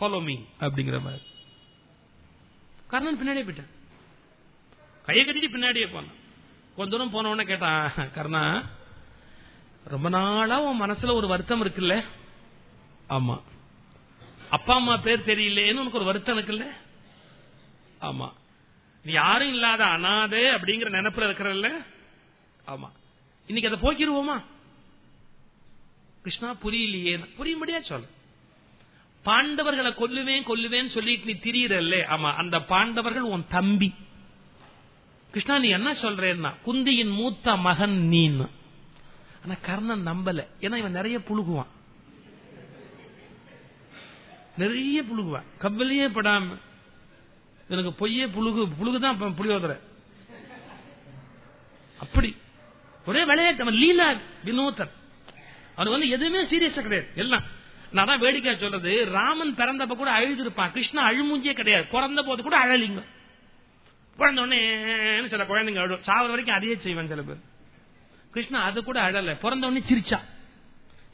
Follow me அப்படிங்கிற மாதிரி. கர்ணன் பின்னாடியே போயிட்டான். கையை கட்டிட்டு பின்னாடியே போனான். கொஞ்ச தூரம் போன உடனே கேட்டான் கர்ணா ரொம்ப நாளா உன் மனசுல ஒரு வருத்தம் இருக்குல்ல? ஆமா. அப்பா அம்மா பேர் தெரியலேன்னு உனக்கு ஒரு வருத்தம் இருக்குல்ல? ஆமா. நீ யாரும் இல்லாத அனாதை அப்படிங்கிற நினைப்புல இருக்கிறல்ல? ஆமா. இன்னைக்கு அதை போக்கிடுவோமா? கிருஷ்ணா புரியலையே புரியும்படியா சொல்லு. பாண்டவர்களை கொல்லுவேன் கொல்லுவேன் சொல்லிட்டு நீ திரியறல்ல. ஆமா அந்த பாண்டவர்கள் உன் தம்பி. கிருஷ்ணா நீ என்ன சொல்றேன்னா குந்தியின் மூத்த மகன் நீன்னு ஆனா கர்ணன் நம்பல. ஏன்னா இவன் நிறைய புழுகுவான். நிறைய புழுகுவான். கப்பலையே படாம. எனக்கு பொய்யே புழுகு புழுகுதான் புளியோதர. அப்படி. ஒரே விளையாட்டு அவன் லீலா வினோதன். அவன் வந்து எதுவுமே சீரியஸா கிடையாது. எல்லாம். நான் தான் வேடிக்கை சொல்றது. ராமன் பிறந்தப்ப கூட அழுதுருப்பான். கிருஷ்ணா அழுமூஞ்சியே கிடையாது. பிறந்த போது கூட அழலிங்க. பிறந்த உடனே சில குழந்தைங்க அழும். சாவது வரைக்கும் அதையே செய்வேன் சில பேர். கிருஷ்ணா அது கூட அழல. பிறந்த உடனே சிரிச்சா.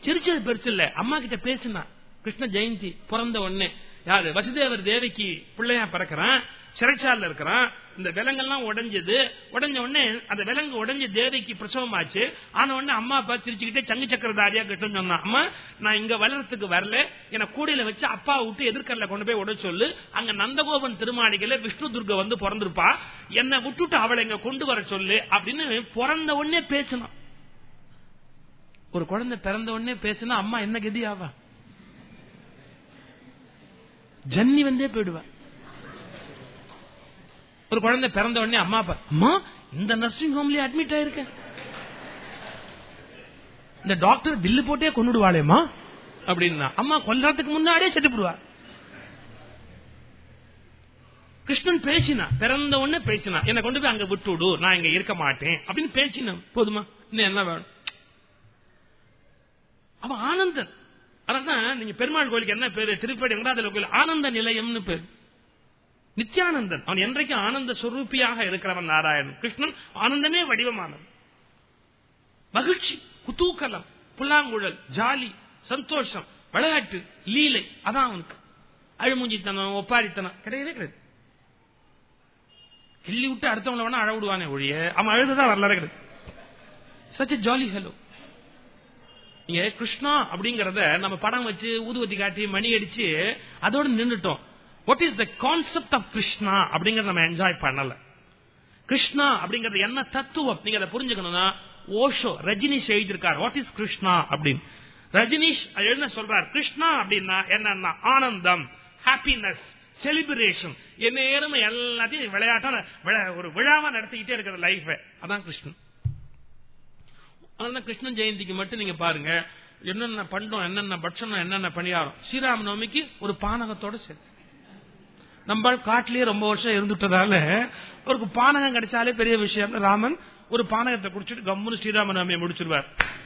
சிரிச்சது பெருசு இல்ல. அம்மா கிட்ட பேசினா. கிருஷ்ண ஜெயந்தி பிறந்த உடனே யாரு? வசுதேவர் தேவிக்கு பிள்ளையா பிறக்கிறான். சிறைச்சால இருக்கிறான். இந்த விலங்கெல்லாம் உடைஞ்சது உடஞ்ச உடனே அந்த விலங்கு உடஞ்ச தேவிக்கு பிரசவம் ஆச்சு ஆன உடனே அம்மா அப்பா சிரிச்சுக்கிட்டே சங்கு சக்கரதாரியா கிட்டன்னு சொன்னா அம்மா நான் இங்க வளர்றதுக்கு வரல. என கூடையில வச்சு அப்பா விட்டு எதிர்கல்ல கொண்டு போய் உட சொல்லு. அங்க நந்தகோபன் திருமாளிகையில விஷ்ணு துர்க வந்து பிறந்திருப்பா. என்னை விட்டுட்டு அவளை இங்க கொண்டு வர சொல்லு அப்படின்னு பிறந்த உடனே பேசணும் ஒரு குழந்தை பிறந்த உடனே பேசினா அம்மா என்ன கதியாவா? ஜன்னி வந்தே போயிடுவா. ஒரு குழந்தை பிறந்த உடனே அம்மா அப்பா அம்மா இந்த நர்சிங் ஹோம்லயே அட்மிட் ஆயிருக்க. இந்த டாக்டர் பில்லு போட்டே கொண்டுடுவாளேமா அப்படின்னா அம்மா கொல்றதுக்கு முன்னாடியே செட்டுப்படுவா கிருஷ்ணன் பேசினா பிறந்த உடனே பேசினா என்ன கொண்டு போய் அங்க விட்டுடு நான் இங்க இருக்க மாட்டேன் அப்படின்னு பேசின போதுமா இன்னும் என்ன வேணும்? அவன் ஆனந்தன். அதான் நீங்க பெருமாள் கோயிலுக்கு என்ன பேரு திருப்பதி வெங்கடாதல கோயில் ஆனந்த நிலையம்னு பேரு. நித்யானந்தன். அவன் என்றைக்கு ஆனந்த சுரூப்பியாக இருக்கிறவன் நாராயணன். கிருஷ்ணன் ஆனந்தமே வடிவமானவன். மகிழ்ச்சி குத்தூக்கலம் புல்லாங்குழல் ஜாலி சந்தோஷம் விளையாட்டு லீலை அதான் அவனுக்கு. அழுமூஞ்சித்தனம் ஒப்பாரித்தனம் கிடையவே கிடையாது. கிள்ளி விட்டு அடுத்தவங்கள வேணா அழ விடுவானே ஒழிய அவன் அழுதுதான் வரலாறு கிடையாது. சச் ஜாலி ஹலோ நீங்க கிருஷ்ணா அப்படிங்கறத நம்ம படம் வச்சு ஊதுவத்தி காட்டி மணி அடிச்சு அதோட நின்றுட்டோம் what is the concept of Krishna அப்படிங்கறத நம்ம என்ஜாய் பண்ணல. கிருஷ்ணா அப்படிங்கறது என்ன தத்துவம் நீங்க அதை புரிஞ்சுக்கணும்னா ஓஷோ ரஜினிஷ் எழுதியிருக்கார். வாட் இஸ் கிருஷ்ணா அப்படின்னு. ரஜினிஷ் என்ன சொல்றார்? கிருஷ்ணா அப்படின்னா என்னன்னா ஆனந்தம் ஹாப்பினஸ் செலிபிரேஷன் என்ன நேரம் எல்லாத்தையும் விளையாட்டா ஒரு விழாவா நடத்திக்கிட்டே இருக்கிற லைஃப் அதான் கிருஷ்ணன் அதனால கிருஷ்ணன் ஜெயந்திக்கு மட்டும் நீங்க பாருங்க என்னென்ன பண்டம் என்னென்ன பட்சணம் என்னென்ன பணியாரம். ஸ்ரீராம நவமிக்கு ஒரு பானகத்தோட சேர்த்து. நம்ம காட்டிலேயே ரொம்ப வருஷம் இருந்துட்டதால அவருக்கு பானகம் கிடைச்சாலே பெரிய விஷயம். ராமன் ஒரு பானகத்தை குடிச்சிட்டு கம்முனு ஸ்ரீராம நவமியை முடிச்சிருவார்.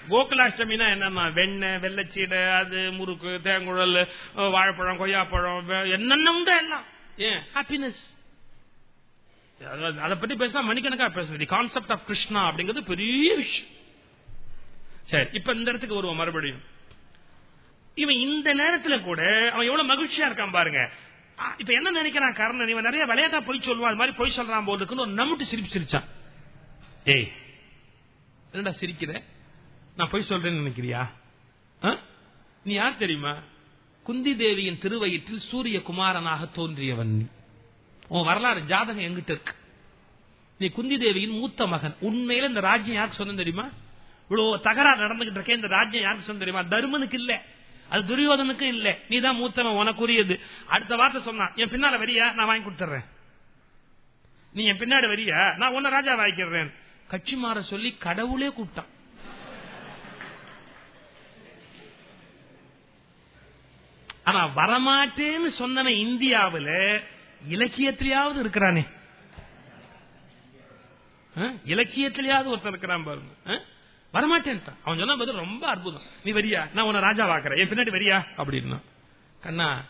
கோகுலாஷ்டமினா என்னன்னா வெண்ணெய் வெள்ளச்சீடை அது முறுக்கு தேங்குழல் வாழைப்பழம் கொய்யாப்பழம் என்னென்ன உண்டு எல்லாம். ஏன்? ஹாப்பினஸ் அதை பத்தி பேசினா மணிக்கணக்கா பேசுறது. கான்செப்ட் ஆஃப் கிருஷ்ணா அப்படிங்கிறது பெரிய விஷயம். சரி இப்ப இந்த இடத்துக்கு வருவோம் மறுபடியும். இவன் இந்த நேரத்துல கூட அவன் எவ்வளவு மகிழ்ச்சியா இருக்கான் பாருங்க. இப்ப என்ன நினைக்கிறான் கர்ணன்? இவன் நிறைய விளையாட்டா பொய் சொல்லுவான். அது மாதிரி பொய் சொல்றான் போது இருக்குன்னு ஒரு சிரிப்பு சிரிச்சான். ஏய் என்னடா சிரிக்கிற? நான் பொய் சொல்றேன்னு நினைக்கிறியா? நீ யார் தெரியுமா? குந்தி தேவியின் திருவயிற்றில் சூரிய குமாரனாக தோன்றியவன். உன் வரலாறு ஜாதகம் எங்கிட்ட இருக்கு. நீ குந்தி தேவியின் மூத்த மகன். உண்மையில இந்த ராஜ்யம் யாருக்கு சொன்ன தெரியுமா? இவ்வளவு தகராறு நடந்துகிட்டு இருக்கேன் இந்த ராஜ்யம் யாருக்கு சொன்ன தெரியுமா? தர்மனுக்கு இல்லை. அது துரியோதனுக்கு இல்ல. நீ தான் மூத்தவன் உனக்குரியது. அடுத்த வார்த்தை சொன்னான் என் பின்னால வரியா? நான் வாங்கி கொடுத்துறேன் நீ என் பின்னாடி வரியா? நான் உன்ன ராஜா வாங்கிக்கிறேன் கட்சி மாற சொல்லி கடவுளே கூப்பிட்டான். ஆனா வரமாட்டேன்னு சொன்ன இந்தியாவில் இலக்கியத்திலேயாவது இருக்கிறானே. இலக்கியத்திலேயாவது ஒருத்தர் இருக்கிறான் பாருங்க. வரமாட்டேன் அவன் சொன்ன பதில் ரொம்ப அற்புதம். நீ வரியா நான் உன்ன ராஜா வாக்குறேன். என் பின்னாடி வரியா அப்படின்னா கண்ணா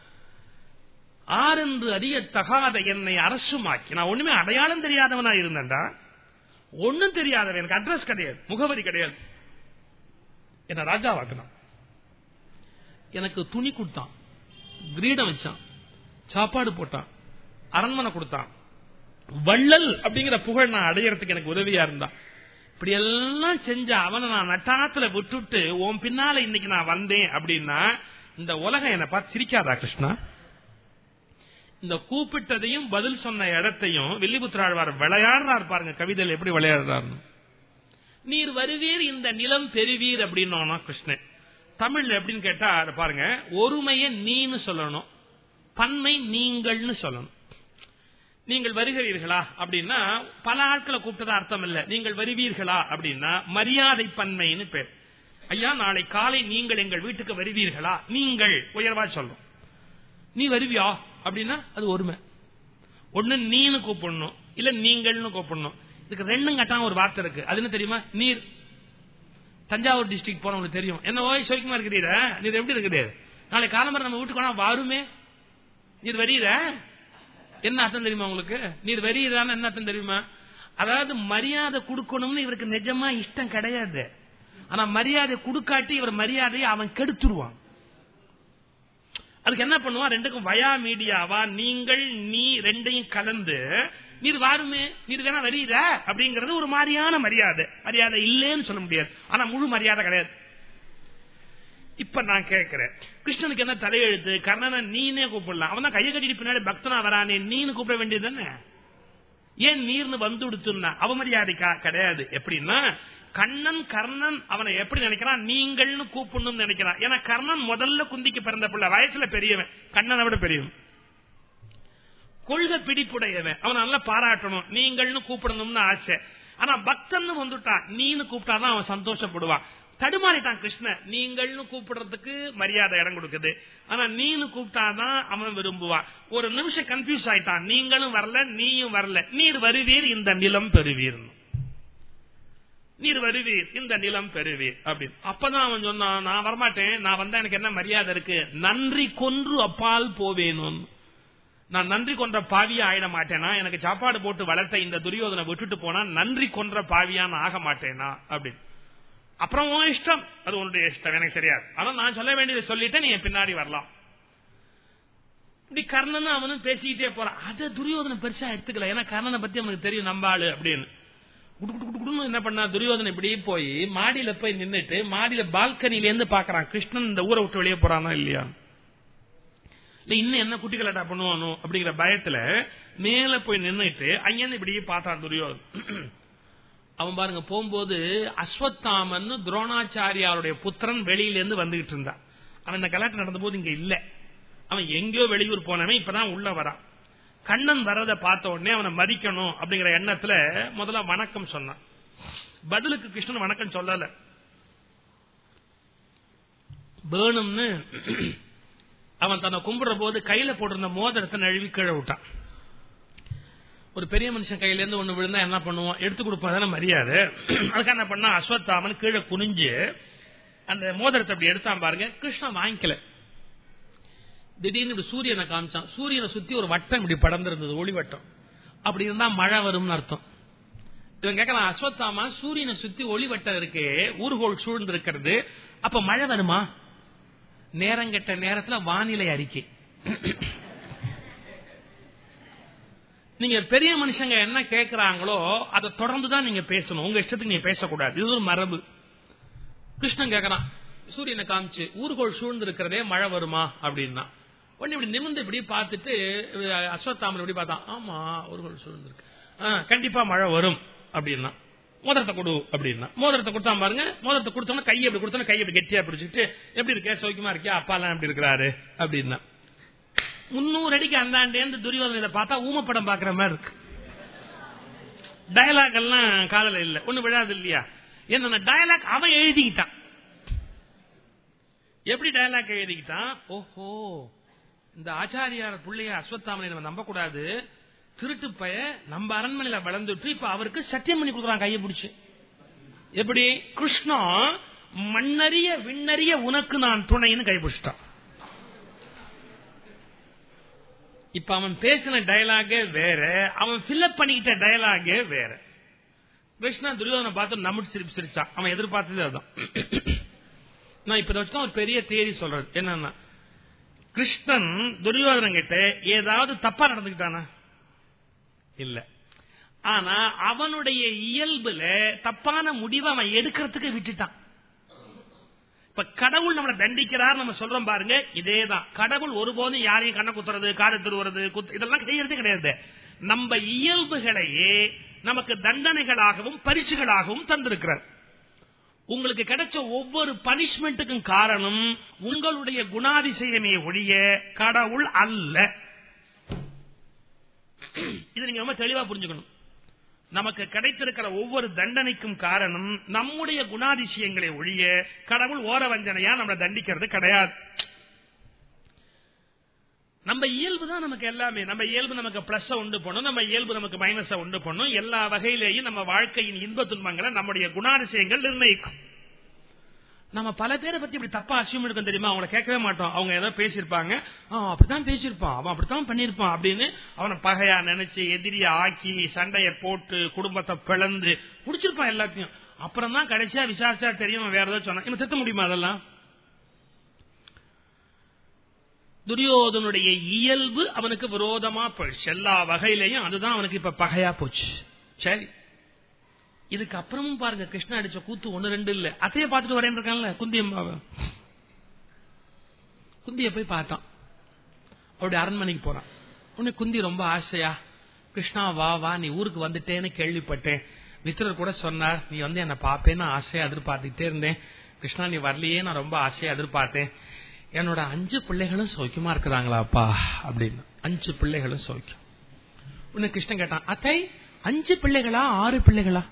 ஆறென்று அறிய தகாத என்னை அரசுமாக்கி நான் ஒண்ணுமே அடையாளம் தெரியாதவனா இருந்தேன்டா. ஒண்ணும் தெரியாதவன் எனக்கு அட்ரஸ் கிடையாது. முகவரி கிடையாது. என்ன ராஜா வாக்குனா எனக்கு துணி கொடுத்தான். கிரீடம் வச்சான். சாப்பாடு போட்டான். அரண்மனை கொடுத்தான். வள்ளல் அப்படிங்கிற புகழ் நான் அடையறதுக்கு எனக்கு உதவியா இருந்தான். இப்படி எல்லாம் செஞ்ச அவனை நான் நட்டாத்துல விட்டுட்டு உன் பின்னால இன்னைக்கு நான் வந்தேன் அப்படின்னா இந்த உலகம் என்னை பார்த்து சிரிக்காதா கிருஷ்ணா? இந்த கூப்பிட்டதையும் பதில் சொன்ன இடத்தையும் வில்லிபுத்திராழ்வார் விளையாடுறார் பாருங்க கவிதையில் எப்படி விளையாடுறாரு நீர் வருவீர் இந்த நிலம் பெறுவீர் அப்படின்னா கிருஷ்ணன். தமிழ்ல எப்படின்னு கேட்டா பாருங்க ஒருமைய நீன்னு சொல்லணும் பன்மை நீங்கள்னு சொல்லணும். நீங்கள் வருகிறீர்களா அப்படின்னா பல ஆட்களை கூப்பிட்டதா அர்த்தம் இல்ல. நீங்கள் வருவீர்களா அப்படின்னா மரியாதை பன்மைன்னு பேர். ஐயா நாளை காலை நீங்கள் எங்கள் வீட்டுக்கு வருவீர்களா? நீங்கள். உயர்வா சொல்லும் நீ வருவியா? அப்படின்னா அது ஒருமை. ஒண்ணு நீனு கூப்பிடணும் இல்ல நீங்கள்னு கூப்பிடணும். இதுக்கு ரெண்டும் கட்டாம ஒரு வார்த்தை இருக்கு. அது என்ன தெரியுமா? நீர். தஞ்சாவூர் டிஸ்ட்ரிக்ட் போனவங்களுக்கு தெரியும். என்ன ஓய் சோக்கியமா இருக்கிறீர? நீர் எப்படி இருக்கிறீர்? நாளை காலம்பரம் நம்ம வீட்டுக்கு போனா வருமே. நீர் வரீர என்ன அர்த்தம் தெரியுமா உங்களுக்கு? நீர் வெறியதான என்ன அர்த்தம் தெரியுமா? அதாவது மரியாதை கொடுக்கணும்னு இவருக்கு நிஜமா இஷ்டம் கிடையாது. ஆனா மரியாதை கொடுக்காட்டி இவர் மரியாதையை அவன் கெடுத்துருவான். அதுக்கு என்ன பண்ணுவான்? ரெண்டுக்கும் வயா மீடியாவா நீங்கள் நீ ரெண்டையும் கலந்து நீர் வாருமே நீர் வேணா வரீர அப்படிங்கறது ஒரு மாதிரியான மரியாதை. மரியாதை இல்லேன்னு சொல்ல முடியாது. ஆனா முழு மரியாதை கிடையாது. இப்ப நான் கேட்கிறேன். கிருஷ்ணனுக்கு என்ன தலையெழுத்து? கர்ணனை நீனே கூப்பிடலாம். அவன் தான் கையை கட்டிட்டு பின்னாடி பக்தனா வரானே நீனு கூப்பிட வேண்டியது தானே? ஏன் நீர்னு வந்து கொடுத்துன்னா அவமரியாதைக்கா? கிடையாது. எப்படின்னா கண்ணன் கர்ணன் அவனை எப்படி நினைக்கிறான்? நீங்கள்னு கூப்பிடணும்னு நினைக்கிறான். ஏன்னா கர்ணன் முதல்ல குந்திக்கு பிறந்த பிள்ளை. வயசுல பெரியவன். கண்ணனை விட பெரியவன். கொள்கை பிடிப்புடையவன். அவன் நல்லா பாராட்டணும். நீங்கள்னு கூப்பிடணும்னு ஆசை. ஆனா பக்தன் வந்துட்டான் நீனு கூப்பிட்டாதான் அவன் சந்தோஷப்படுவான். தடுமாறிட்டான் கிருஷ்ணன் நீங்கள்னு கூப்பிடுறதுக்கு மரியாதை இடம் கொடுக்குது. ஆனா நீனு கூப்பிட்டாதான் அவன் விரும்புவான். ஒரு நிமிஷம் கன்ஃபியூஸ் ஆயிட்டான். நீங்களும் வரல நீயும் வரல. நீர் வருவீர் இந்த நிலம் பெறுவீர். நீர் வருவீர் இந்த நிலம் பெறுவீர். அப்படின்னு. அப்பதான் அவன் சொன்னான் நான் வரமாட்டேன். நான் வந்தா எனக்கு என்ன மரியாதை இருக்கு? நன்றி கொன்று அப்பால் போவேணும் நான் நன்றி கொன்ற பாவியா ஆயிட மாட்டேனா? எனக்கு சாப்பாடு போட்டு வளர்த்த இந்த துரியோதனை விட்டுட்டு போனா நன்றி கொன்ற பாவியா ஆக மாட்டேனா? அப்படின்னு. அப்புறம் உன் இஷ்டம். அது உன்னுடைய இஷ்டம் எனக்கு தெரியாது. ஆனா நான் சொல்ல வேண்டியதை சொல்லிட்டு நீ பின்னாடி வரலாம். இப்படி கர்ணன் அவனும் பேசிக்கிட்டே போறான். அதை துரியோதனை பெருசா எடுத்துக்கல. ஏன்னா கர்ணனை பத்தி அவனுக்கு தெரியும் நம்பாளு அப்படின்னு. என்ன பண்ணா துரியோதனை இப்படி போய் மாடியில போய் நின்னுட்டு மாடியில பால்கனில இருந்து பாக்குறான். கிருஷ்ணன் இந்த ஊரை விட்டு வெளியே போறானா இல்லையா. இல்ல இன்னும் என்ன குட்டிகளாட்டா பண்ணுவானோ அப்படிங்கிற பயத்துல மேல போய் நின்னுட்டு அங்கிருந்து இப்படி பார்த்தான் துரியோதன் அவன் பாருங்க போகும்போது அஸ்வத்தாமன் துரோணாச்சாரியாருடைய புத்திரன் வெளியிலேருந்து வந்துகிட்டு இருந்தான் அவன் இந்த கலாட்டம் நடந்த போது இங்க இல்ல. அவன் எங்கேயோ வெளியூர் போனவன் இப்பதான் உள்ள வரான். கண்ணன் வரத பார்த்த உடனே அவனை மதிக்கணும் அப்படிங்கிற எண்ணத்துல முதல்ல வணக்கம் சொன்னான். பதிலுக்கு கிருஷ்ணன் வணக்கம் சொல்லல. வேணும்னு அவன் தன்னை கும்பிடுற போது கையில போட்டிருந்த மோதிரத்தை நழுவி கீழே விட்டான். ஒரு பெரிய மனுஷன் கையில இருந்து ஒண்ணு விழுந்தா என்ன பண்ணுவோம் எடுத்து கொடுப்பாதான மரியாதை. அதுக்கு என்ன பண்ணா அஸ்வத்தாமன் கீழே குனிஞ்சு அந்த மோதிரத்தை அப்படி எடுத்தான் பாருங்க. கிருஷ்ணன் வாங்கிக்கல. திடீர்னு இப்படி சூரியனை காமிச்சான். சூரியனை சுத்தி ஒரு வட்டம் இப்படி படர்ந்திருந்தது ஒளி வட்டம். அப்படி இருந்தா மழை வரும்னு அர்த்தம். இவன் கேட்கலாம் அஸ்வத்தாமா சூரியனை சுத்தி ஒளிவட்டம் இருக்கு ஊர்கோள் சூழ்ந்து இருக்கிறது அப்ப மழை வருமா? நேரங்கெட்ட நேரத்துல வானிலை அறிக்கை. நீங்க பெரிய மனுஷங்க என்ன கேட்கிறாங்களோ அதை தொடர்ந்துதான் நீங்க பேசணும். உங்க இஷ்டத்துக்கு நீங்க பேசக்கூடாது. இது ஒரு மரபு. கிருஷ்ணன் கேட்கறான் சூரியனை காமிச்சு ஊர்கோள் சூழ்ந்து இருக்கிறதே மழை வருமா? அப்படின்னா. உடனே இப்படி நிமிந்து இப்படி பார்த்துட்டு அஸ்வத்தாமன் இப்படி பார்த்தான். ஆமா ஊர்கோள் சூழ்ந்து இருக்கு கண்டிப்பா மழை வரும். அப்படின்னா. மோதிரத்தை கொடு அப்படின்னா. மோதிரத்தை கொடுத்தா பாருங்க. மோதிரத்தை கொடுத்தோன்னா கையை எப்படி கொடுத்தோன்னா கையை எப்படி கெட்டியா பிடிச்சிட்டு எப்படி இருக்கே? சௌக்கியமா இருக்கியா? அப்பா எல்லாம் எப்படி இருக்கிறாரு? அப்படின்னா. முன்னூறு அடிக்கு அந்தாண்டேந்து துரியோதனை இதை பார்த்தா ஊமப்படம் பாக்குற மாதிரி இருக்கு. டயலாக் எல்லாம் காதல இல்ல. ஒண்ணு விழாது இல்லையா? என்ன டயலாக் அவன் எழுதிக்கிட்டான். எப்படி டயலாக் எழுதிக்கிட்டான்? ஓஹோ இந்த ஆச்சாரியார் பிள்ளைய அஸ்வத்தாமனை நம்ம நம்ப கூடாது திருட்டு பய நம்ம அரண்மனையில வளர்ந்துட்டு இப்ப அவருக்கு சத்தியம் பண்ணி கொடுக்குறான் கையை பிடிச்சு. எப்படி? கிருஷ்ணா மண்ணறிய விண்ணறிய உனக்கு நான் துணைன்னு கைப்பிடிச்சிட்டான். இப்ப அவன் பேசின டயலாகே வேற அவன் பில்அப் பண்ணிக்கிட்ட டயலாகே வேற. கிருஷ்ணா துரியோதனை பார்த்து நம்மட்டு சிரிப்பு சிரிச்சான் அவன் எதிர்பார்த்தது அதுதான் நான் இப்ப வச்சுதான் ஒரு பெரிய தேதி சொல்றது என்னன்னா கிருஷ்ணன் துரியோதனன் கிட்ட ஏதாவது தப்பா நடந்துக்கிட்டானா? இல்ல. ஆனா அவனுடைய இயல்புல தப்பான முடிவை அவன் எடுக்கிறதுக்கு விட்டுட்டான். இப்ப கடவுள் நம்மளை தண்டிக்கிறார் நம்ம சொல்றோம் பாருங்க இதேதான். கடவுள் ஒருபோதும் யாரையும் கண்ண குத்துறது காது திருவுறது இதெல்லாம் செய்யறது கிடையாது. நம்ம இயல்புகளையே நமக்கு தண்டனைகளாகவும் பரிசுகளாகவும் தந்திருக்கிறார். உங்களுக்கு கிடைச்ச ஒவ்வொரு பனிஷ்மெண்ட்டுக்கும் காரணம் உங்களுடைய குணாதிசயமே ஒழிய கடவுள் அல்ல. இது நீங்க ரொம்ப தெளிவா புரிஞ்சுக்கணும். நமக்கு கிடைத்திருக்கிற ஒவ்வொரு தண்டனைக்கும் காரணம் நம்முடைய குணாதிசயங்களை ஒழிய கடவுள் ஓர வஞ்சனையா நம்மளை தண்டிக்கிறது கிடையாது. நம்ம இயல்பு தான் நமக்கு எல்லாமே. நம்ம இயல்பு நமக்கு பிளஸ் உண்டு பண்ணும். நம்ம இயல்பு நமக்கு மைனஸ் உண்டு பண்ணும். எல்லா வகையிலேயும் நம்ம வாழ்க்கையின் இன்ப துன்பங்களை நம்முடைய குணாதிசயங்கள் நிர்ணயிக்கும். நம்ம பல பேரை பத்தி இப்படி தப்பா அசியம் எடுக்கும் தெரியுமா? அவங்களை கேட்கவே மாட்டோம். அவங்க ஏதோ பேசியிருப்பாங்க. அப்படித்தான் பேசியிருப்பான். அவன் அப்படித்தான் பண்ணிருப்பான் அப்படின்னு அவனை பகையா நினைச்சு எதிரியா ஆக்கி சண்டையை போட்டு குடும்பத்தை பிளந்து குடிச்சிருப்பான் எல்லாத்தையும். அப்புறம் தான் கடைசியா விசாரிச்சா தெரியும் வேற ஏதாவது சொன்னா இவன் திட்ட முடியுமா அதெல்லாம்? துரியோதனுடைய இயல்பு அவனுக்கு விரோதமா போயிடுச்சு. எல்லா வகையிலையும் அதுதான் அவனுக்கு இப்ப பகையா போச்சு. சரி. இதுக்கு அப்புறமும் பாருங்க கிருஷ்ணா அடிச்ச கூத்து ஒன்னு ரெண்டு இல்ல. அதையே பார்த்துட்டு வரேன் குந்தியம் குந்தியம்மாவ குந்திய போய் பார்த்தான். அவருடைய அரண்மனைக்கு போறான். உன்னை குந்தி ரொம்ப ஆசையா கிருஷ்ணா வா வா நீ ஊருக்கு வந்துட்டேன்னு கேள்விப்பட்டேன். மித்திரர் கூட சொன்னார் நீ வந்து என்ன பாப்பேன்னு ஆசையா எதிர்பார்த்துட்டே இருந்தேன். கிருஷ்ணா நீ வரலையே நான் ரொம்ப ஆசையா எதிர்பார்த்தேன். என்னோட அஞ்சு பிள்ளைகளும் சௌக்கியமா இருக்கிறாங்களாப்பா அப்படின்னு. அஞ்சு பிள்ளைகளும் சௌக்கியம். உன்னை கிருஷ்ணன் கேட்டான் அத்தை அஞ்சு பிள்ளைகளா ஆறு பிள்ளைகளா?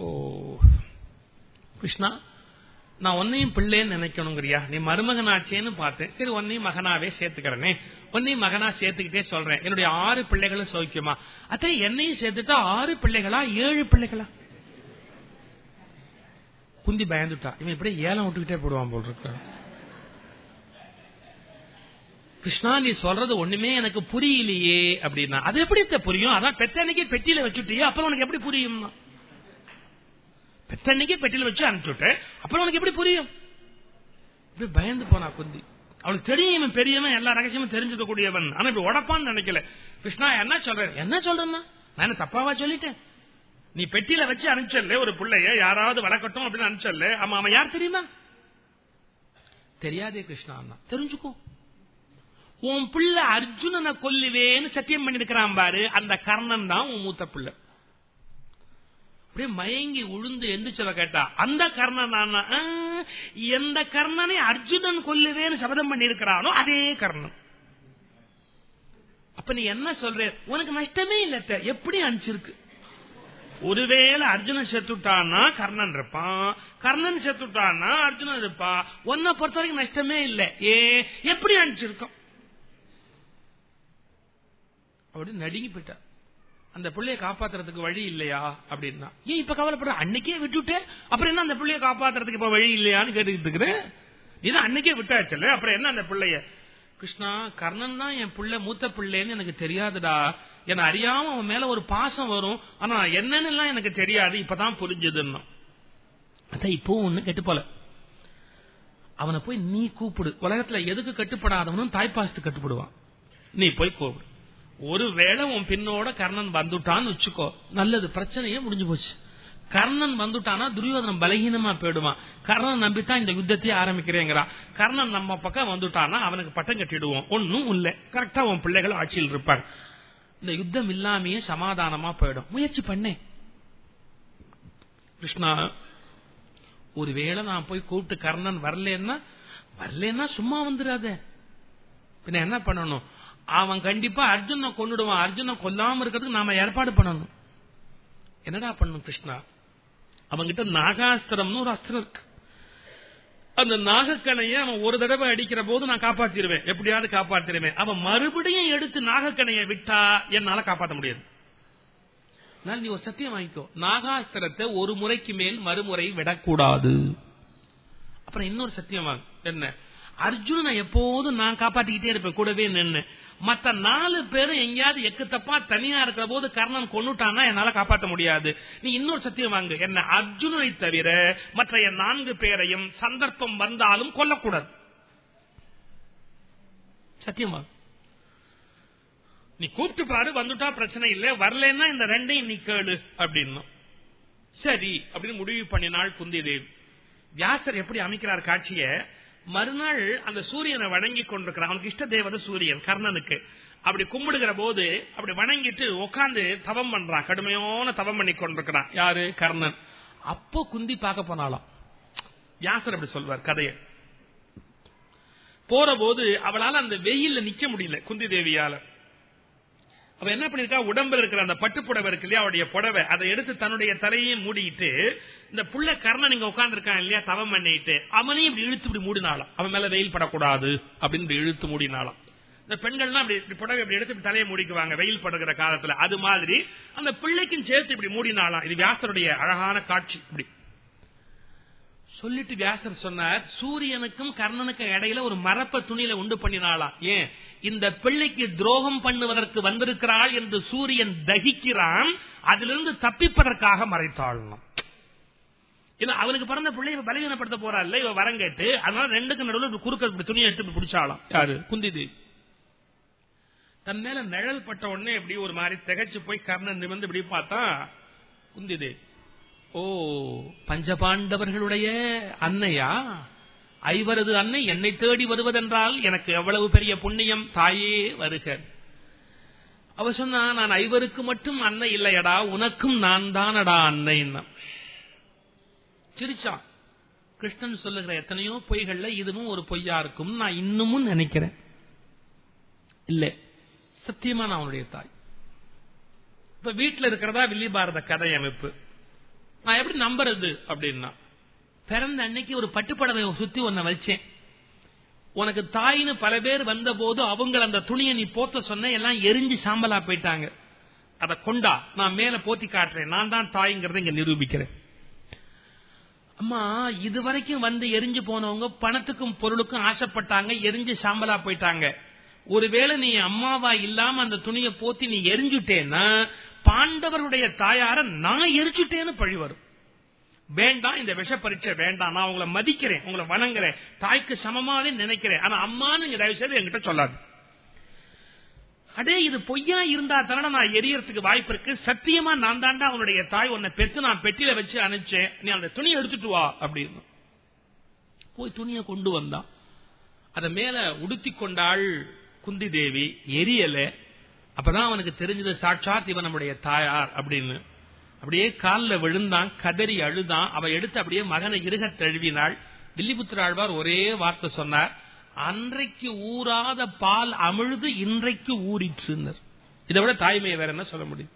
ஓ. கிருஷ்ணா நான் ஒன்னையும் பிள்ளைன்னு நினைக்கணுங்கிறியா? நீ மருமகனாச்சேன்னு பார்த்தேன் சரி ஒன்னையும் மகனாவே சேர்த்துக்கிறனே. ஒன்னையும் மகனா சேர்த்துக்கிட்டே சொல்றேன். என்னுடைய ஆறு பிள்ளைகளும் சௌக்கியமா? அத்தை என்னையும் சேர்த்துட்டா ஆறு பிள்ளைகளா ஏழு பிள்ளைகளா? குந்தி பயந்துட்டா. இவன் இப்படி ஏலம் விட்டுக்கிட்டே போடுவான் போல் இருக்க. கிருஷ்ணா நீ சொல்றது ஒண்ணுமே எனக்கு புரியலையே அப்படின்னா. அது எப்படி புரியும்? அதான் பெத்தன்னைக்கு பெட்டியில வச்சுட்டியே அப்புறம் உனக்கு எப்படி புரியும் பெத்தன்னைக்கு பெட்டில வச்சு அனுப்பிச்சுட்டு அப்புறம் உனக்கு எப்படி புரியும்? இப்படி பயந்து போனா குந்தி. அவனுக்கு தெரியும் இவன் பெரியவன் எல்லா ரகசியமும் தெரிஞ்சுக்க கூடியவன் ஆனா இப்படி உடப்பான்னு நினைக்கல. கிருஷ்ணா என்ன சொல்றேன் என்ன சொல்றேன்னா? நான் என்ன தப்பாவா சொல்லிட்டேன்? நீ பெட்டியில வச்சு அனுப்பிச்சல்ல ஒரு பிள்ளைய யாராவது வளர்க்கட்டும் அப்படின்னு அனுப்பிச்சல்ல ஆமா அவன் யார் தெரியுமா? தெரியாதே கிருஷ்ணா தெரிஞ்சுக்கோ. உன் பிள்ளை அர்ஜுனனை கொல்லுவேன்னு சத்தியம் பண்ணிருக்கிறான் பாரு. அந்த கர்ணன் தான் உன் மூத்த பிள்ளை. அப்படியே மயங்கி உழுந்து எந்திரிச்சவ கேட்டா அந்த கர்ணன் எந்த கர்ணனை அர்ஜுனன் கொல்லுவேன்னு சபதம் பண்ணிருக்கிறானோ அதே கர்ணன். அப்ப நீ என்ன சொல்ற? உனக்கு நஷ்டமே இல்ல எப்படி அனுப்பிச்சிருக்கு? ஒருவேளை அர்ஜுனன் செத்துட்டான்னா கர்ணன் இருப்பான். கர்ணன் செத்துட்டான்னா அர்ஜுனன் இருப்பான் ஒன்ன பொறுத்த வரைக்கும் நஷ்டமே இல்லை. ஏ எப்படி அனுப்பிச்சிருக்கோம்? அப்படி நடுங்கி போயிட்டா. அந்த பிள்ளைய காப்பாத்துறதுக்கு வழி இல்லையா அப்படின்னா. ஏன் இப்ப கவலைப்படுற? அன்னைக்கே விட்டுட்டேன் அப்புறம் என்ன அந்த பிள்ளைய காப்பாத்துறதுக்கு இப்ப வழி இல்லையான்னு கேட்டுக்கிட்டு இருக்கிறேன் நீதான் அன்னைக்கே விட்டாச்சுல்ல அப்புறம் என்ன அந்த பிள்ளைய? கிருஷ்ணா கர்ணன் தான் என் பிள்ளை மூத்த பிள்ளைன்னு எனக்கு தெரியாதுடா. என்ன அறியாம அவன் மேல ஒரு பாசம் வரும். ஆனா என்னன்னு எல்லாம் எனக்கு தெரியாது. இப்பதான் புரிஞ்சதுன்னு அதான் இப்போ ஒண்ணு கெட்டு போல. அவனை போய் நீ கூப்பிடு. உலகத்துல எதுக்கு கட்டுப்படாதவனும் தாய்ப்பாசத்துக்கு கட்டுப்படுவான். நீ போய் கூப்பிடு. ஒருவேளை உன் பின்னோட கர்ணன் வந்துட்டான்னு வச்சுக்கோ. நல்லது பிரச்சனையே முடிஞ்சு போச்சு. கர்ணன் வந்துட்டானா துரியோதனம் பலகீனமா போயிடுவான். கர்ணன் நம்பித்தான் இந்த யுத்தத்தையே ஆரம்பிக்கிறேங்கிறான். கர்ணன் நம்ம பக்கம் வந்துட்டானா அவனுக்கு பட்டம் கட்டிடுவோம். ஒன்னும் இல்ல. கரெக்டா உன் பிள்ளைகள் ஆட்சியில் இருப்பாங்க. இந்த யுத்தம் இல்லாமயே சமாதானமா போயிடும். முயற்சி பண்ணேன் கிருஷ்ணா ஒருவேளை நான் போய் கூப்பிட்டு கர்ணன் வரலன்னா வரலன்னா சும்மா வந்துடாத. பின்ன என்ன பண்ணணும்? அவன் கண்டிப்பா அர்ஜுன கொண்டுடுவான் அர்ஜுன கொல்லாம இருக்கிறதுக்கு நாம ஏற்பாடு பண்ணணும். என்னடா பண்ணும் கிருஷ்ணா? அவன்கிட்ட நாகாஸ்திரம்னு ஒரு அஸ்திரம் இருக்கு. அந்த நாகக்கணைய அவன் ஒரு தடவை அடிக்கிற போது நான் காப்பாத்திருவேன். எப்படியாவது காப்பாத்திருவேன். அவன் மறுபடியும் எடுத்து நாகக்கணைய விட்டா என்னால காப்பாற்ற முடியாது. நீ ஒரு சத்தியம் வாங்கிக்கோ. நாகாஸ்திரத்தை ஒரு முறைக்கு மேல் மறுமுறை விடக்கூடாது. அப்புறம் இன்னொரு சத்தியம் வாங்க. என்ன? அர்ஜுனனை எப்போதும் நான் காப்பாத்திக்கிட்டே இருப்பேன். கூடவே நின்று மத்த நாலு பேரும் எங்கேயாவது எக்கு தப்பா தனியா இருக்கிற போது கர்ணன் கொண்டுட்டான்னா என்னால காப்பாற்ற முடியாது. நீ இன்னொரு சத்தியம் வாங்கு. என்ன அர்ஜுனனை தவிர மற்ற என் நான்கு பேரையும் சந்தர்ப்பம் வந்தாலும் கொல்லக்கூடாது. சத்தியமா நீ கூப்பிட்டு பாரு வந்துட்டா பிரச்சனை இல்ல. வரலன்னா இந்த ரெண்டையும் நீ கேளு அப்படின்னா. சரி அப்படின்னு முடிவு பண்ணினாள் குந்தி தேவி வியாசர் எப்படி அமைக்கிறார் காட்சிய? மறுநாள் அந்த சூரியனை வணங்கி கொண்டிருக்கிறான். அவனுக்கு இஷ்ட தேவதை சூரியன் கர்ணனுக்கு. அப்படி கும்பிடுகிற போது அப்படி வணங்கிட்டு உட்காந்து தவம் பண்றான். கடுமையான தவம் பண்ணி கொண்டிருக்கிறான். யாரு? கர்ணன். அப்போ குந்தி பார்க்க போனாலாம் வியாசர் அப்படி சொல்வார் கதையை. போற போது அவளால அந்த வெயில்ல நிக்க முடியல குந்தி தேவியால. அவ என்ன பண்ணிருக்கா? உடம்புல இருக்கிற அந்த பட்டு புடவை இருக்கு இல்லையா? அவருடைய புடவை. அதை எடுத்து தன்னுடைய தலையையும் மூடிட்டு இந்த புள்ள கர்ணன் இங்க உட்கார்ந்து இருக்கான் இல்லையா? தவம் பண்ணிட்டு அவனையும் இப்படி இழுத்து இப்படி மூடினாலாம் அவன் மேல வெயில் படக்கூடாது அப்படின்னு இழுத்து மூடினாலாம் இந்த பெண்கள்லாம் அப்படி இப்படி புடவை இப்படி எடுத்து தலையை மூடிக்குவாங்க வெயில் படுகிற காலத்துல. அது மாதிரி அந்த பிள்ளைக்கும் சேர்த்து இப்படி மூடினாலாம் இது வியாசருடைய அழகான காட்சி. இப்படி. சொல்லிட்டு வியாசர் சொன்னார் சூரியனுக்கும் கர்ணனுக்கும் இடையில ஒரு மரப்ப துணியில உண்டு பண்ணினாளா? ஏன்? இந்த பிள்ளைக்கு துரோகம் பண்ணுவதற்கு வந்திருக்கிறாள் என்று சூரியன் தகிக்கிறான் அதிலிருந்து தப்பிப்பதற்காக மறைத்தாள் அவனுக்கு பிறந்த பிள்ளை பலவீனப்படுத்த போறா இல்ல இவ வரம் கேட்டு அதனால ரெண்டுக்கு நடுவில் குறுக்க துணியை எடுத்து பிடிச்சாலாம் யாரு? குந்திது தன் மேல நிழல் பட்ட உடனே எப்படி ஒரு மாதிரி திகச்சு போய் கர்ணன் நிமிர்ந்து இப்படி பார்த்தா குந்திதே ஓ பஞ்சபாண்டவர்களுடைய அன்னையா? ஐவரது அன்னை என்னை தேடி வருவதென்றால் எனக்கு எவ்வளவு பெரிய புண்ணியம்? தாயே வருக. அவ சொன்னா நான் ஐவருக்கு மட்டும் அன்னை இல்லையடா உனக்கும் நான் தானடா அன்னை சிரிச்சான். கிருஷ்ணன் சொல்லுகிற எத்தனையோ பொய்கள்ல இதுவும் ஒரு பொய்யா இருக்கும். நான் இன்னமும் நினைக்கிறேன். இல்ல சத்தியமா நான் அவனுடைய தாய். இப்ப வீட்டுல இருக்கிறதா வில்லி பாரத கதை அமைப்பு? நான் எப்படி நம்புறது அப்படின்னா பிறந்த அன்னைக்கு ஒரு பட்டுப்படவை சுத்தி ஒன்ன வச்சேன். உனக்கு தாயின்னு பல பேர் வந்த போது அவங்க அந்த துணியை நீ போத்த சொன்ன எல்லாம் எரிஞ்சு சாம்பலா போயிட்டாங்க. அதை கொண்டா நான் மேல போத்தி காட்டுறேன். நான் தான் தாய்ங்கிறத இங்க நிரூபிக்கிறேன். அம்மா இதுவரைக்கும் வந்து எரிஞ்சு போனவங்க பணத்துக்கும் பொருளுக்கும் ஆசைப்பட்டாங்க எரிஞ்சு சாம்பலா போயிட்டாங்க. ஒருவேளை நீ அம்மாவா இல்லாம அந்த துணியை போத்தி நீ எரிஞ்சுட்டேன்னா பாண்டவருடைய தாயார நான் எரிச்சுட்டேன்னு பழி வரும். வேண்டாம் இந்த விஷ பரீட்சை வேண்டாம். நான் உங்களை மதிக்கிறேன் உங்களை வணங்குறேன். தாய்க்கு சமமாவே நினைக்கிறேன். ஆனா அம்மான்னு நீங்க தயவு செய்து என்கிட்ட சொல்லாது. அடே இது பொய்யா இருந்தா தானே நான் எரியறதுக்கு வாய்ப்பு இருக்கு. சத்தியமா நான் தாண்டா அவனுடைய தாய் உன்னை பெற்று நான் பெட்டியில வச்சு அனுப்பிச்சேன். நீ அந்த துணியை எடுத்துட்டு வா அப்படின்னு. போய் துணியை கொண்டு வந்தான். அத மேல உடுத்தி கொண்டாள் குந்தி தேவி எரியலை. அப்பதான் அவனுக்கு தெரிஞ்சது சாட்சாத் இவன் நம்முடைய தாயார் அப்படின்னு. அப்படியே காலில் விழுந்தான் கதறி அழுதான். அவ எடுத்து அப்படியே மகனை இருக தழுவினாள். வில்லிபுத்திராழ்வார் ஒரே வார்த்தை சொன்னார் அன்றைக்கு ஊறாத பால் அமிழ்து இன்றைக்கு ஊறிற்று இதை விட தாய்மையை வேற என்ன சொல்ல முடியும்?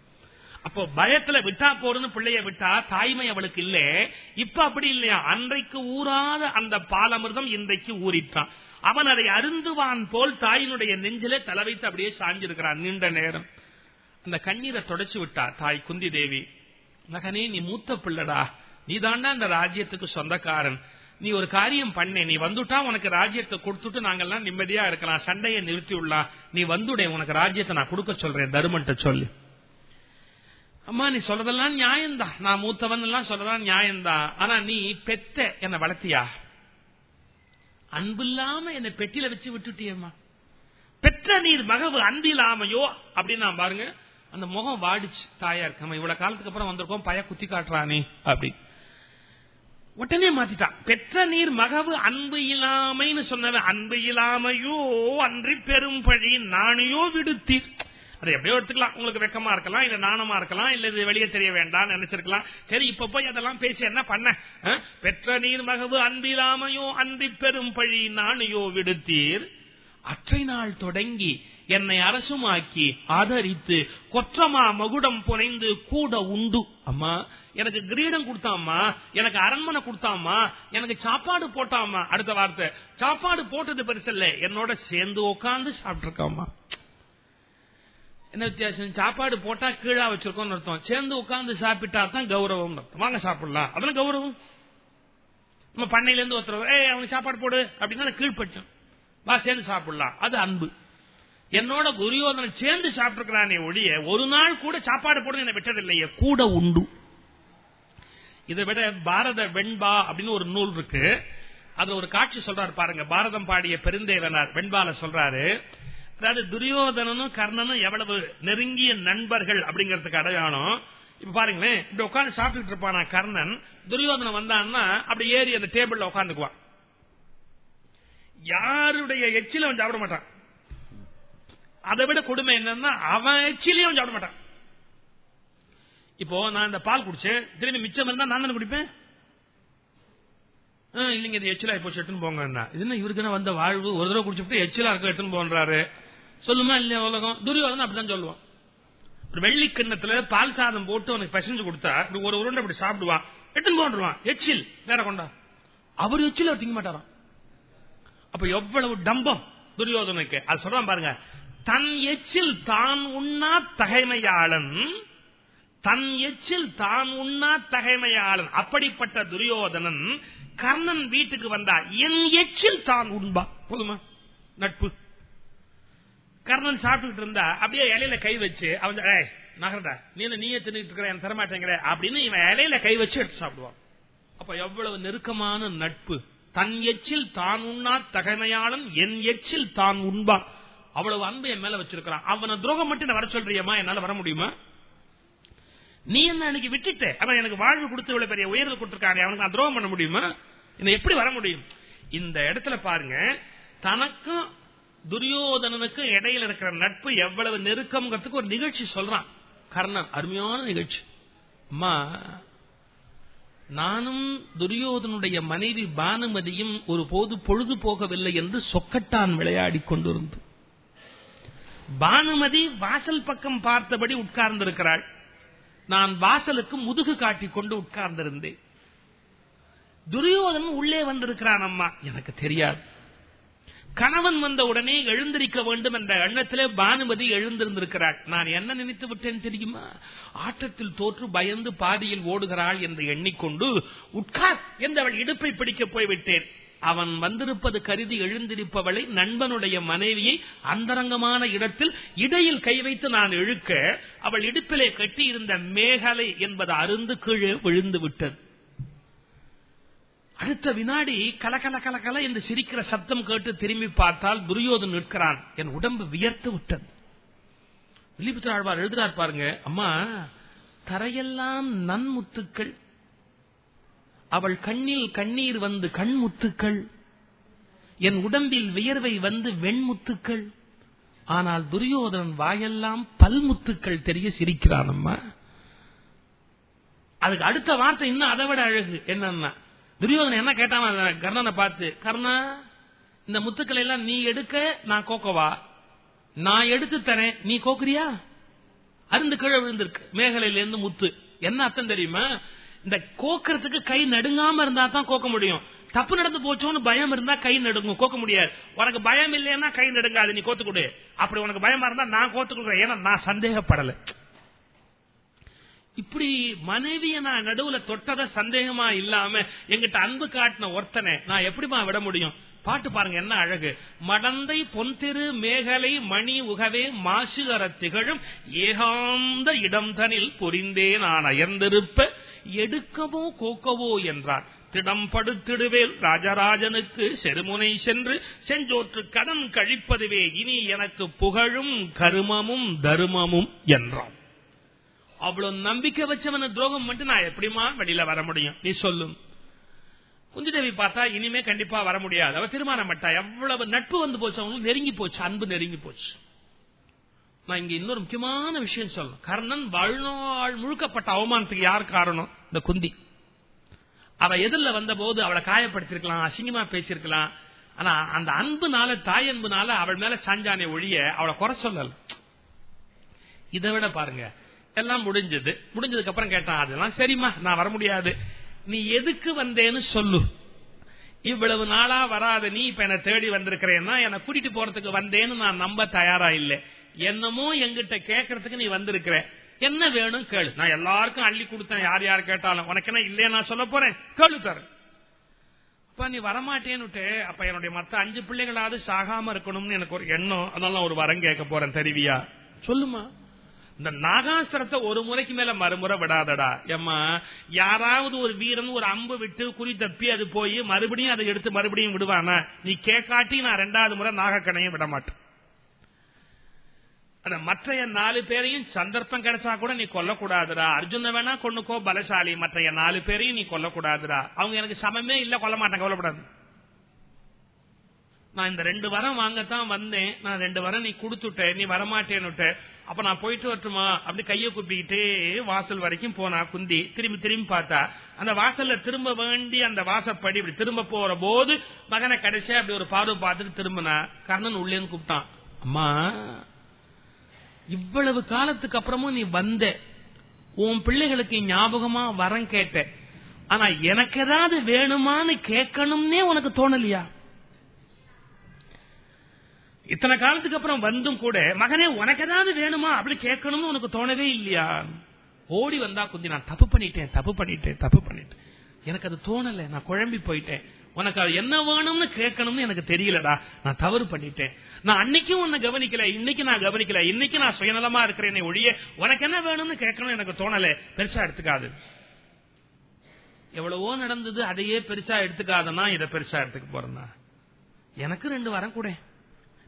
அப்போ பயத்துல விட்டா போறன்னு பிள்ளைய விட்டா தாய்மை அவளுக்கு இல்ல. இப்ப அப்படி இல்லையா? அன்றைக்கு ஊறாத அந்த பாலமிர்தம் இன்றைக்கு ஊறிட்டான். அவன் அதை அருந்துவான் போல் தாயினுடைய நெஞ்சிலே தலை வைத்து அப்படியே சாஞ்சிருக்கிறான். நீண்ட நேரம். அந்த கண்ணீரை தொடச்சு விட்டா தாய் குந்தி தேவி மகனே நீ மூத்த பிள்ளடா. நீ தாண்டா அந்த ராஜ்யத்துக்கு சொந்தக்காரன். நீ ஒரு காரியம் பண்ணே. நீ வந்துட்டா உனக்கு ராஜ்யத்தை கொடுத்துட்டு நாங்கெல்லாம் நிம்மதியா இருக்கலாம். சண்டையை நிறுத்தி உள்ளா நீ வந்துடே உனக்கு ராஜ்யத்தை நான் கொடுக்க சொல்றேன். தருமன்ட்ட சொல்லி. அம்மா நீ சொல்றதெல்லாம் நியாயம்தான். நான் மூத்தவன் எல்லாம் சொல்றதெல்லாம் நியாயம்தான். ஆனா நீ பெத்த என்ன வளர்த்தியா? அன்பில்லாம என்னை பெட்டியில வச்சு விட்டுட்டியம்மா. பெற்ற நீர் மகவு அன்பில்லாமையோ? அப்படின்னு நான் பாருங்க அந்த முகம் வாடிச்சு தாயா இருக்கமா இவ்வளவு காலத்துக்கு அப்புறம் வந்திருக்கோம் பய குத்தி காட்டுறானே அப்படி. உடனே மாத்திட்டான் பெற்ற நீர் மகவு அன்பு இல்லாமைன்னு சொன்னவன் அன்பு இல்லாமையோ அன்றி பெரும் பழி நானையோ விடுத்தீர். அது எப்படியோ எடுத்துக்கலாம். உங்களுக்கு வெக்கமா இருக்கலாம் இல்ல நாணமா இருக்கலாம் இல்ல இது வெளியே தெரிய வேண்டாம் நினைச்சிருக்கலாம். சரி இப்ப போய் அதெல்லாம் பேசி என்ன பண்ண? பெற்ற நீர் மகவு அன்பிலாமையோ அன்றி பெரும் பழி நாணையோ விடுத்தீர். அற்றை நாள் தொடங்கி என்னை அரசுமாக்கி ஆதரித்து கொற்றமா மகுடம் புனைந்து கூட உண்டு. அம்மா எனக்கு கிரீடம் கொடுத்தாமா எனக்கு அரண்மனை கொடுத்தாமா எனக்கு சாப்பாடு போட்டாமா அடுத்த வார்த்தை சாப்பாடு போட்டது பெருசல்ல என்னோட சேர்ந்து உட்காந்து சாப்பிட்டுருக்காமா என்ன வித்தியாசம்? சாப்பாடு போட்டா கீழா வச்சிருக்கோம் அர்த்தம். சேர்ந்து உட்கார்ந்து சாப்பிட்டா தான் கௌரவம் வாங்க சாப்பிடலாம். அதெல்லாம் கௌரவம். நம்ம பண்ணையில இருந்து ஒருத்தர் ஏ அவனுக்கு சாப்பாடு போடு. அப்படின்னா கீழ்பட்சம் வா சேர்ந்து சாப்பிடலாம். அது அன்பு. என்னோட குருயோதனன் சேர்ந்து சாப்பிட்டுருக்கிறானே ஒழிய ஒரு நாள் கூட சாப்பாடு போட என்ன விட்டதில்லையே. கூட உண்டு. இதை விட பாரத வெண்பா அப்படின்னு ஒரு நூல் இருக்கு. அதுல ஒரு காட்சி சொல்றாரு பாருங்க. பாரதம் பாடிய பெருந்தேவனார் வெண்பால சொல்றாரு அதாவது துரியோதனனும் கர்ணனும் எவ்வளவு நெருங்கிய நண்பர்கள் அப்படிங்கறதுக்கு அடையாளம். இப்ப பாருங்களேன் இப்படி உட்காந்து சாப்பிட்டுட்டு இருப்பானா கர்ணன் துரியோதனன் வந்தான்னா அப்படி ஏறி அந்த டேபிள்ல உட்காந்துக்குவான் யாருடைய எச்சில அவன் சாப்பிட மாட்டான். அதை விட கொடுமை என்னன்னா அவன் எச்சிலையும் அவன் சாப்பிட மாட்டான். இப்போ நான் இந்த பால் குடிச்சேன் திரும்பி மிச்சம் இருந்தா நான் தானே குடிப்பேன்? ஆ, இல்லைங்க இது எச்சிலா போச்சு எடுத்துன்னு போங்க இது என்ன இவருக்கு வந்த வாழ்வு? ஒரு தடவை குடிச்சுட்டு எச்சிலா இருக்க எடுத்துன்னு போன்றாரு. சொல்லுமா இல்லையா உலகம்? துரியோதனன் அப்படிதான் சொல்லுவான். ஒரு வெள்ளி கிண்ணத்துல பால் சாதம் போட்டு அவனுக்கு பசஞ்சு கொடுத்தா இப்படி ஒரு உருண்டை அப்படி சாப்பிடுவான் எடுத்துன்னு போன்றுவான் எச்சில் வேற கொண்டா. அவர் எச்சில் அவர் திங்க மாட்டாராம். அப்ப எவ்வளவு டம்பம் துரியோதனுக்கு அது சொல்றான் பாருங்க. தன் எச்சில் தான் உண்ணா தகைமையாளன் தன் எச்சில் தான் உண்ணா தகைமையாளன். அப்படிப்பட்ட துரியோதனன் கர்ணன் வீட்டுக்கு வந்தா என் எச்சில் தான் உண்பா. போதுமா? நட்பு. கர்ணன் சாப்பிட்டுட்டு இருந்தா அப்படியே இலையில கை வச்சு அவன் ஏய் நகரடா நீ என்ன நீயே தின்னுட்டு இருக்கிற என் தரமாட்டேங்கிற அப்படின்னு இவன் இலையில கை வச்சு எடுத்து சாப்பிடுவான். அப்ப எவ்வளவு நெருக்கமான நட்பு. தன் எச்சில் தான் உண்ணா தகமையாளன் என் எச்சில் தான் உண்பான் அவ்வளவு அன்பு என் மேல வச்சிருக்கிறான். அவனை துரோகம் மட்டும் நான் வர சொல்றியம்மா என்னால வர முடியுமா? நீ என்ன அன்னைக்கு விட்டுட்ட? அவன் எனக்கு வாழ்வு கொடுத்து இவ்வளவு பெரிய உயர்வு கொடுத்திருக்கானே அவனுக்கு நான் துரோகம் பண்ண முடியுமா? என்ன எப்படி வர முடியும்? இந்த இடத்துல பாருங்க தனக்கும் துரியோதனனுக்கு இடையில இருக்கிற நட்பு எவ்வளவு நெருக்கம்ங்கிறதுக்கு ஒரு நிகழ்ச்சி சொல்றான். கர்ணன் அருமையான நிகழ்ச்சி. அம்மா நானும் துரியோதனுடைய மனைவி பானுமதியும் ஒரு போது பொழுது போகவில்லை என்று சொக்கட்டான் விளையாடி கொண்டிருந்து பானுமதி வாசல் பக்கம் பார்த்தபடி உட்கார்ந்திருக்கிறாள். நான் வாசலுக்கு முதுகு காட்டிக் கொண்டு உட்கார்ந்திருந்தேன். துரியோதனன் உள்ளே வந்திருக்கிறான் அம்மா. எனக்கு தெரியாது. கணவன் வந்த உடனே எழுந்திருக்க வேண்டும் என்ற எண்ணத்திலே பானுமதி எழுந்திருந்திருக்கிறாள். நான் என்ன நினைத்து விட்டேன் தெரியுமா? ஆட்டத்தில் தோற்று பயந்து பாதியில் ஓடுகிறாள் என்று எண்ணிக்கொண்டு உட்கார் என்று அவள் இடுப்பை பிடிக்க போய்விட்டேன். அவன் வந்திருப்பது கருதி எழுந்திருப்பவளை நண்பனுடைய மனைவியை அந்தரங்கமான இடத்தில் இடையில் கை வைத்து நான் இழுக்க அவள் இடுப்பிலே கட்டியிருந்த மேகலை என்பது அருந்து கீழே விழுந்து விட்டது. அடுத்த வினாடி கலகல கலகல என்று சிரிக்கிற சப்தம் கேட்டு திரும்பி பார்த்தால் துரியோதன் நிற்கிறான். என் உடம்பு வியர்த்து விட்டது. வில்லிபுத்திர ஆழ்வார் எழுதுறார் பாருங்க அம்மா தரையெல்லாம் நன்முத்துக்கள். அவள் கண்ணில் கண்ணீர் வந்து கண்முத்துக்கள். என் உடம்பில் வியர்வை வந்து வெண்முத்துக்கள். ஆனால் துரியோதனன் வாயெல்லாம் பல்முத்துக்கள் தெரிய சிரிக்கிறான் அம்மா அதுக்கு அடுத்த வார்த்தை இன்னும் அதை விட அழகு. என்னன்னா துரியோதனை என்ன கேட்டான்? கர்ணனை பார்த்து கர்ணா இந்த முத்துக்களை எல்லாம் நீ எடுக்க நான் கோக்கவா? நான் எடுத்து தரேன். நீ கோக்குறியா? அருந்து கீழே விழுந்திருக்கு. மேகலையில இருந்து முத்து. என்ன அர்த்தம் தெரியுமா? இந்த கோக்கிறதுக்கு கை நடுங்காம இருந்தா தான் கோக்க முடியும். தப்பு நடந்து போச்சோன்னு பயம் இருந்தா கை நடுங்கும். கோக்க முடியாது. உனக்கு பயம் இல்லைன்னா கை நடுங்காது. நீ கோத்து அப்படி உனக்கு பயமா இருந்தா நான் கோத்துக்கொடுக்குறேன் ஏன்னா நான் சந்தேகப்படலை. இப்படி மனைவிய நான் நடுவுல தொட்டத சந்தேகமா இல்லாம எங்கிட்ட அன்பு காட்டின ஒருத்தனை நான் எப்படிமா விட முடியும்? பாட்டு பாருங்க என்ன அழகு. மடந்தை பொன்திரு மேகலை மணி உகவே மாசுகர திகழும் ஏகாந்த இடம்தனில் பொறிந்தே நான் அயர்ந்திருப்ப எடுக்கவோ கோக்கவோ என்றார். திடம் படுத்திடுவேல் ராஜராஜனுக்கு செருமுனை சென்று செஞ்சோற்று கடன் கழிப்பதுவே இனி எனக்கு புகழும் கருமமும் தருமமும் என்றான். அவ்வளவு நம்பிக்கை வச்சவன துரோகம் மட்டும் நான் எப்படிமா வெளியில வர முடியும்? நீ சொல்லும் குஞ்சுதேவி பார்த்தா இனிமே கண்டிப்பா வர முடியாது. அவ திருமணம் பட்டா. எவ்வளவு நட்பு வந்து போச்சு. அவங்களுக்கு நெருங்கி போச்சு. அன்பு நெருங்கி போச்சு. நான் இங்க இன்னொரு முக்கியமான விஷயம் சொல்லணும். கர்ணன் வாழ்நாள் முழுக்கப்பட்ட அவமானத்துக்கு யார் காரணம்? இந்த குந்தி. அவ எதிரில் வந்த போது அவளை காயப்படுத்திருக்கலாம் அசிங்கமா பேசியிருக்கலாம். ஆனா அந்த அன்புனால தாய் அன்புனால அவள் மேல சாஞ்சானே ஒழிய அவளை குறை சொல்லல. இதை விட பாருங்க. எல்லாம் முடிஞ்சது. முடிஞ்சதுக்கு அப்புறம் கேட்டான் அதெல்லாம் சரிம்மா நான் வர முடியாது. நீ எதுக்கு வந்தேன்னு சொல்லு. இவ்வளவு நாளா வராத நீ இப்ப என்ன தேடி வந்திருக்கிறேன்னா என்ன கூட்டிட்டு போறதுக்கு வந்தேன்னு நான் நம்ப தயாரா இல்லை. என்னமோ எங்கிட்ட கேட்கறதுக்கு நீ வந்திருக்கிற. என்ன வேணும் கேளு. நான் எல்லாருக்கும் அள்ளி கொடுத்தேன் யார் யார் கேட்டாலும். உனக்கு என்ன இல்லையா நான் சொல்ல போறேன். கேளு தர அப்ப நீ வரமாட்டேன்னு அப்ப என்னுடைய மத்த அஞ்சு பிள்ளைகளாவது சாகாம இருக்கணும்னு எனக்கு ஒரு எண்ணம். அதனால ஒரு வரம் கேட்க போறேன் தெரிவியா? சொல்லுமா இந்த நாகாசுரத்தை ஒரு முறைக்கு மேல மறுமுறை விடாதடா. ஏமா யாராவது ஒரு வீரன் ஒரு அம்பு விட்டு குறி தப்பி அது போய் மறுபடியும் அதை எடுத்து மறுபடியும் விடுவானா? நீ கேட்காட்டி நான் ரெண்டாவது முறை நாகக்கணையும் விட மாட்டேன். அந்த மற்றைய நாலு பேரையும் சந்தர்ப்பம் கிடைச்சா கூட நீ கொல்லக்கூடாதுடா. அர்ஜுன வேணா கொண்டுக்கோ பலசாலி. மற்றைய நாலு பேரையும் நீ கொல்லக்கூடாதுடா. அவங்க எனக்கு சமமே இல்ல கொல்ல மாட்டேன் கவலைப்படாது. நான் இந்த ரெண்டு வரம் வாங்கத்தான் வந்தேன். நான் ரெண்டு வரம் நீ கொடுத்துட்ட நீ வரமாட்டேன்னு அப்ப நான் போயிட்டு வரட்டுமா? அப்படி கையை குப்பிக்கிட்டே வாசல் வரைக்கும் போனா குந்தி. திரும்பி திரும்பி பார்த்தா அந்த வாசல்ல திரும்ப வேண்டி அந்த வாசப்படி இப்படி திரும்ப போற போது மகனை கடைசியா அப்படி ஒரு பார்வை பார்த்துட்டு திரும்பினா கர்ணன் உள்ளேன்னு கூப்பிட்டான் அம்மா இவ்வளவு காலத்துக்கு அப்புறமும் நீ வந்த. உன் பிள்ளைகளுக்கு ஞாபகமா வரம் கேட்ட. ஆனா எனக்கு ஏதாவது வேணுமான்னு கேட்கணும்னே உனக்கு தோணலையா? இத்தனை காலத்துக்கு அப்புறம் வந்தும் கூட மகனே உனக்கு ஏதாவது வேணுமா? அப்படி கேட்கணும்னு உனக்கு தோணவே இல்லையா? ஓடி வந்தா குந்தி நான் தப்பு பண்ணிட்டேன் தப்பு பண்ணிட்டேன் தப்பு பண்ணிட்டேன். எனக்கு அது தோணல. நான் குழம்பி போயிட்டேன். உனக்கு அது என்ன வேணும்னு கேட்கணும்னு எனக்கு தெரியலடா. நான் தவறு பண்ணிட்டேன். நான் அன்னைக்கும் உன்னை கவனிக்கல இன்னைக்கு நான் கவனிக்கல. இன்னைக்கு நான் சுயநலமா இருக்கிறேன் ஒழிய உனக்கு என்ன வேணும்னு கேட்கணும்னு எனக்கு தோணல. பெருசா எடுத்துக்காது. எவ்வளவோ நடந்தது அதையே பெருசா எடுத்துக்காதனா இதை பெருசா எடுத்துக்க போறேன்னா? எனக்கு ரெண்டு வாரம் கூட.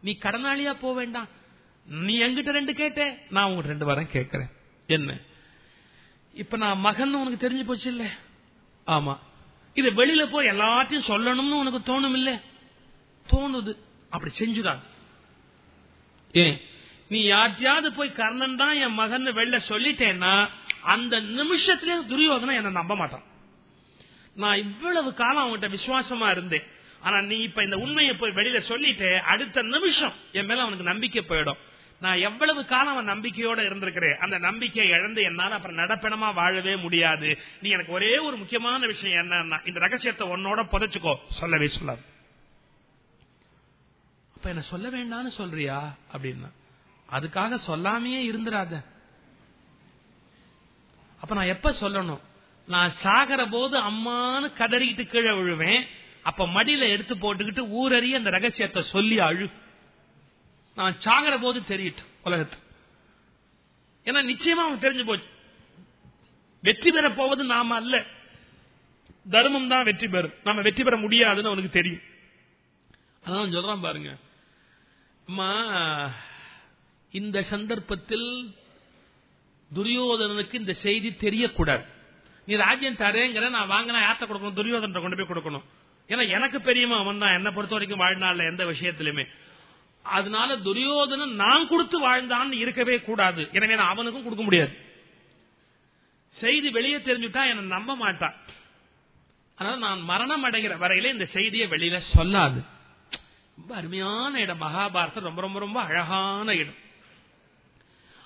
நீ கடனாளியா போக வேண்டாம். நீ எங்கிட்ட ரெண்டு கேட்ட நான் உங்ககிட்ட ரெண்டு வாரம் கேட்கிறேன். என்ன? இப்ப நான் மகன் உனக்கு தெரிஞ்சு போச்சு இல்ல? ஆமா. இது வெளியில போய் எல்லாத்தையும் சொல்லணும்னு உனக்கு தோணும் இல்ல தோணுது. அப்படி செஞ்சுதான் ஏன்? நீ யார்த்தையாவது போய் கர்ணன் தான் என் மகன் வெளில சொல்லிட்டேன்னா அந்த நிமிஷத்திலே துரியோதனை என்ன நம்ப மாட்டான். நான் இவ்வளவு காலம் அவங்ககிட்ட விசுவாசமா இருந்தேன். ஆனா நீ இப்ப இந்த உண்மையை போய் வெளியில சொல்லிட்டு அடுத்த நிமிஷம் என் மேல அவனுக்கு நம்பிக்கை போயிடும். நான் எவ்வளவு காலம் அவன் நம்பிக்கையோட இருந்திருக்கிறேன். அந்த நம்பிக்கையை இழந்து என்னால அப்புறம் நடப்பணமா வாழவே முடியாது. நீ எனக்கு ஒரே ஒரு முக்கியமான விஷயம் என்னன்னா இந்த ரகசியத்தை உன்னோட புதைச்சுக்கோ. சொல்லவே சொல்லாது. அப்ப என்ன சொல்ல வேண்டாம்னு சொல்றியா? அப்படின்னா அதுக்காக சொல்லாமையே இருந்துடாத அப்ப நான் எப்ப சொல்லணும்? நான் சாகர போது அம்மான்னு கதறிக்கிட்டு கீழே விழுவேன். அப்ப மடியில எடுத்து போட்டுக்கிட்டு ஊரறிய அந்த ரகசியத்தை சொல்லி அழு. நான் சாகிற போது தெரியட்டும் உலகத்து. ஏன்னா நிச்சயமா அவன் தெரிஞ்சு போச்சு. வெற்றி பெற போவது நாம அல்ல. தர்மம் தான் வெற்றி பெறும். நாம வெற்றி பெற முடியாதுன்னு அவனுக்கு தெரியும். அதான் சொல்றான் பாருங்க. அம்மா இந்த சந்தர்ப்பத்தில் துரியோதனனுக்கு இந்த செய்தி தெரியக்கூடாது. நீ ராஜ்யம் தரேங்கிற நான் வாங்கினா யாத்த கொடுக்கணும் துரியோதன கொண்டு போய் கொடுக்கணும். ஏன்னா எனக்கு பெரியமா அவன் தான். என்ன பொறுத்த வரைக்கும் வாழ்நாள் எந்த விஷயத்திலுமே. அதனால துரியோதனன் நான் கொடுத்து வாழ்ந்தான்னு இருக்கவே கூடாது. எனவே நான் அவனுக்கும் கொடுக்க முடியாது. செய்தி வெளியே தெரிஞ்சுட்டா என்ன நம்ப மாட்டான் அதனால நான் மரணம் அடைகிற வரையில இந்த செய்தியை வெளியில சொல்லாது. ரொம்ப அருமையான இடம். மகாபாரதம் ரொம்ப ரொம்ப ரொம்ப அழகான இடம்.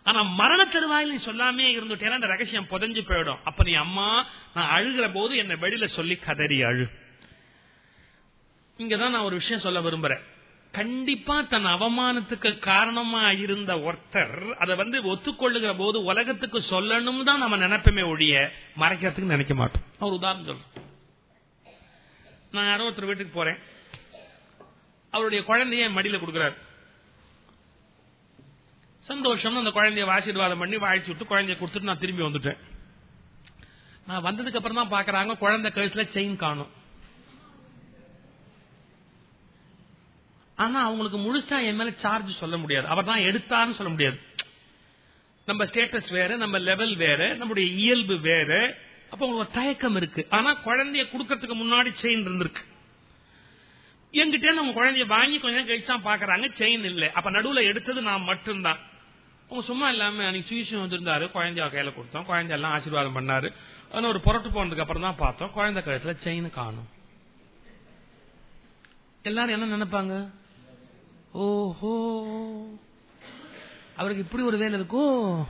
ஆனா மரண தருவாயில் நீ சொல்லாமே இருந்துட்டேன்னா அந்த ரகசியம் புதஞ்சு போயிடும். அப்ப நீ அம்மா நான் அழுகிற போது என்னை வெளியில சொல்லி கதறி அழு. இங்கதான் நான் ஒரு விஷயம் சொல்ல விரும்புறேன். கண்டிப்பா தன் அவமானத்துக்கு காரணமா இருந்த ஒருத்தர் அதை வந்து ஒத்துக்கொள்ளுகிற போது உலகத்துக்கு சொல்லணும் தான் நம்ம நினைப்பமே ஒழிய மறைக்கிறதுக்கு நினைக்க மாட்டோம். அவர் உதாரணம் சொல்றேன். நான் யாரோ ஒருத்தர் வீட்டுக்கு போறேன். அவருடைய குழந்தைய மடியில கொடுக்கிறார். சந்தோஷம் அந்த குழந்தைய ஆசீர்வாதம் பண்ணி வாழ்ச்சி விட்டு குழந்தைய கொடுத்துட்டு நான் திரும்பி வந்துட்டேன். நான் வந்ததுக்கு அப்புறம் தான் பாக்குறாங்க குழந்தை கழுத்துல செயின் காணும். ஆனா அவங்களுக்கு முழுசா என் மேல சார்ஜ் சொல்ல முடியாது. அவர் தான் எடுத்தாருன்னு சொல்ல முடியாது. நம்ம ஸ்டேட்டஸ் வேற நம்ம லெவல் வேற நம்முடைய இயல்பு வேற. அப்ப உங்களுக்கு தயக்கம் இருக்கு. ஆனா குழந்தைய கொடுக்கறதுக்கு முன்னாடி செயின் இருந்திருக்கு. எங்கிட்ட நம்ம குழந்தைய வாங்கி கொஞ்சம் கழிச்சா பாக்குறாங்க செயின் இல்ல. அப்ப நடுவுல எடுத்தது நான் மட்டும்தான். அவங்க சும்மா இல்லாம அன்னைக்கு டியூஷன் வந்திருந்தாரு. குழந்தைய கையில கொடுத்தோம். குழந்தை எல்லாம் ஆசீர்வாதம் பண்ணாரு. ஆனா ஒரு புரட்டு போனதுக்கு அப்புறம் தான் பார்த்தோம். குழந்தை கழுத்துல செயின் காணும். எல்லாரும் என்ன நினைப்பாங்க? ஓஹோ. அவருக்கு இப்படி ஒரு வேலை இருக்கோ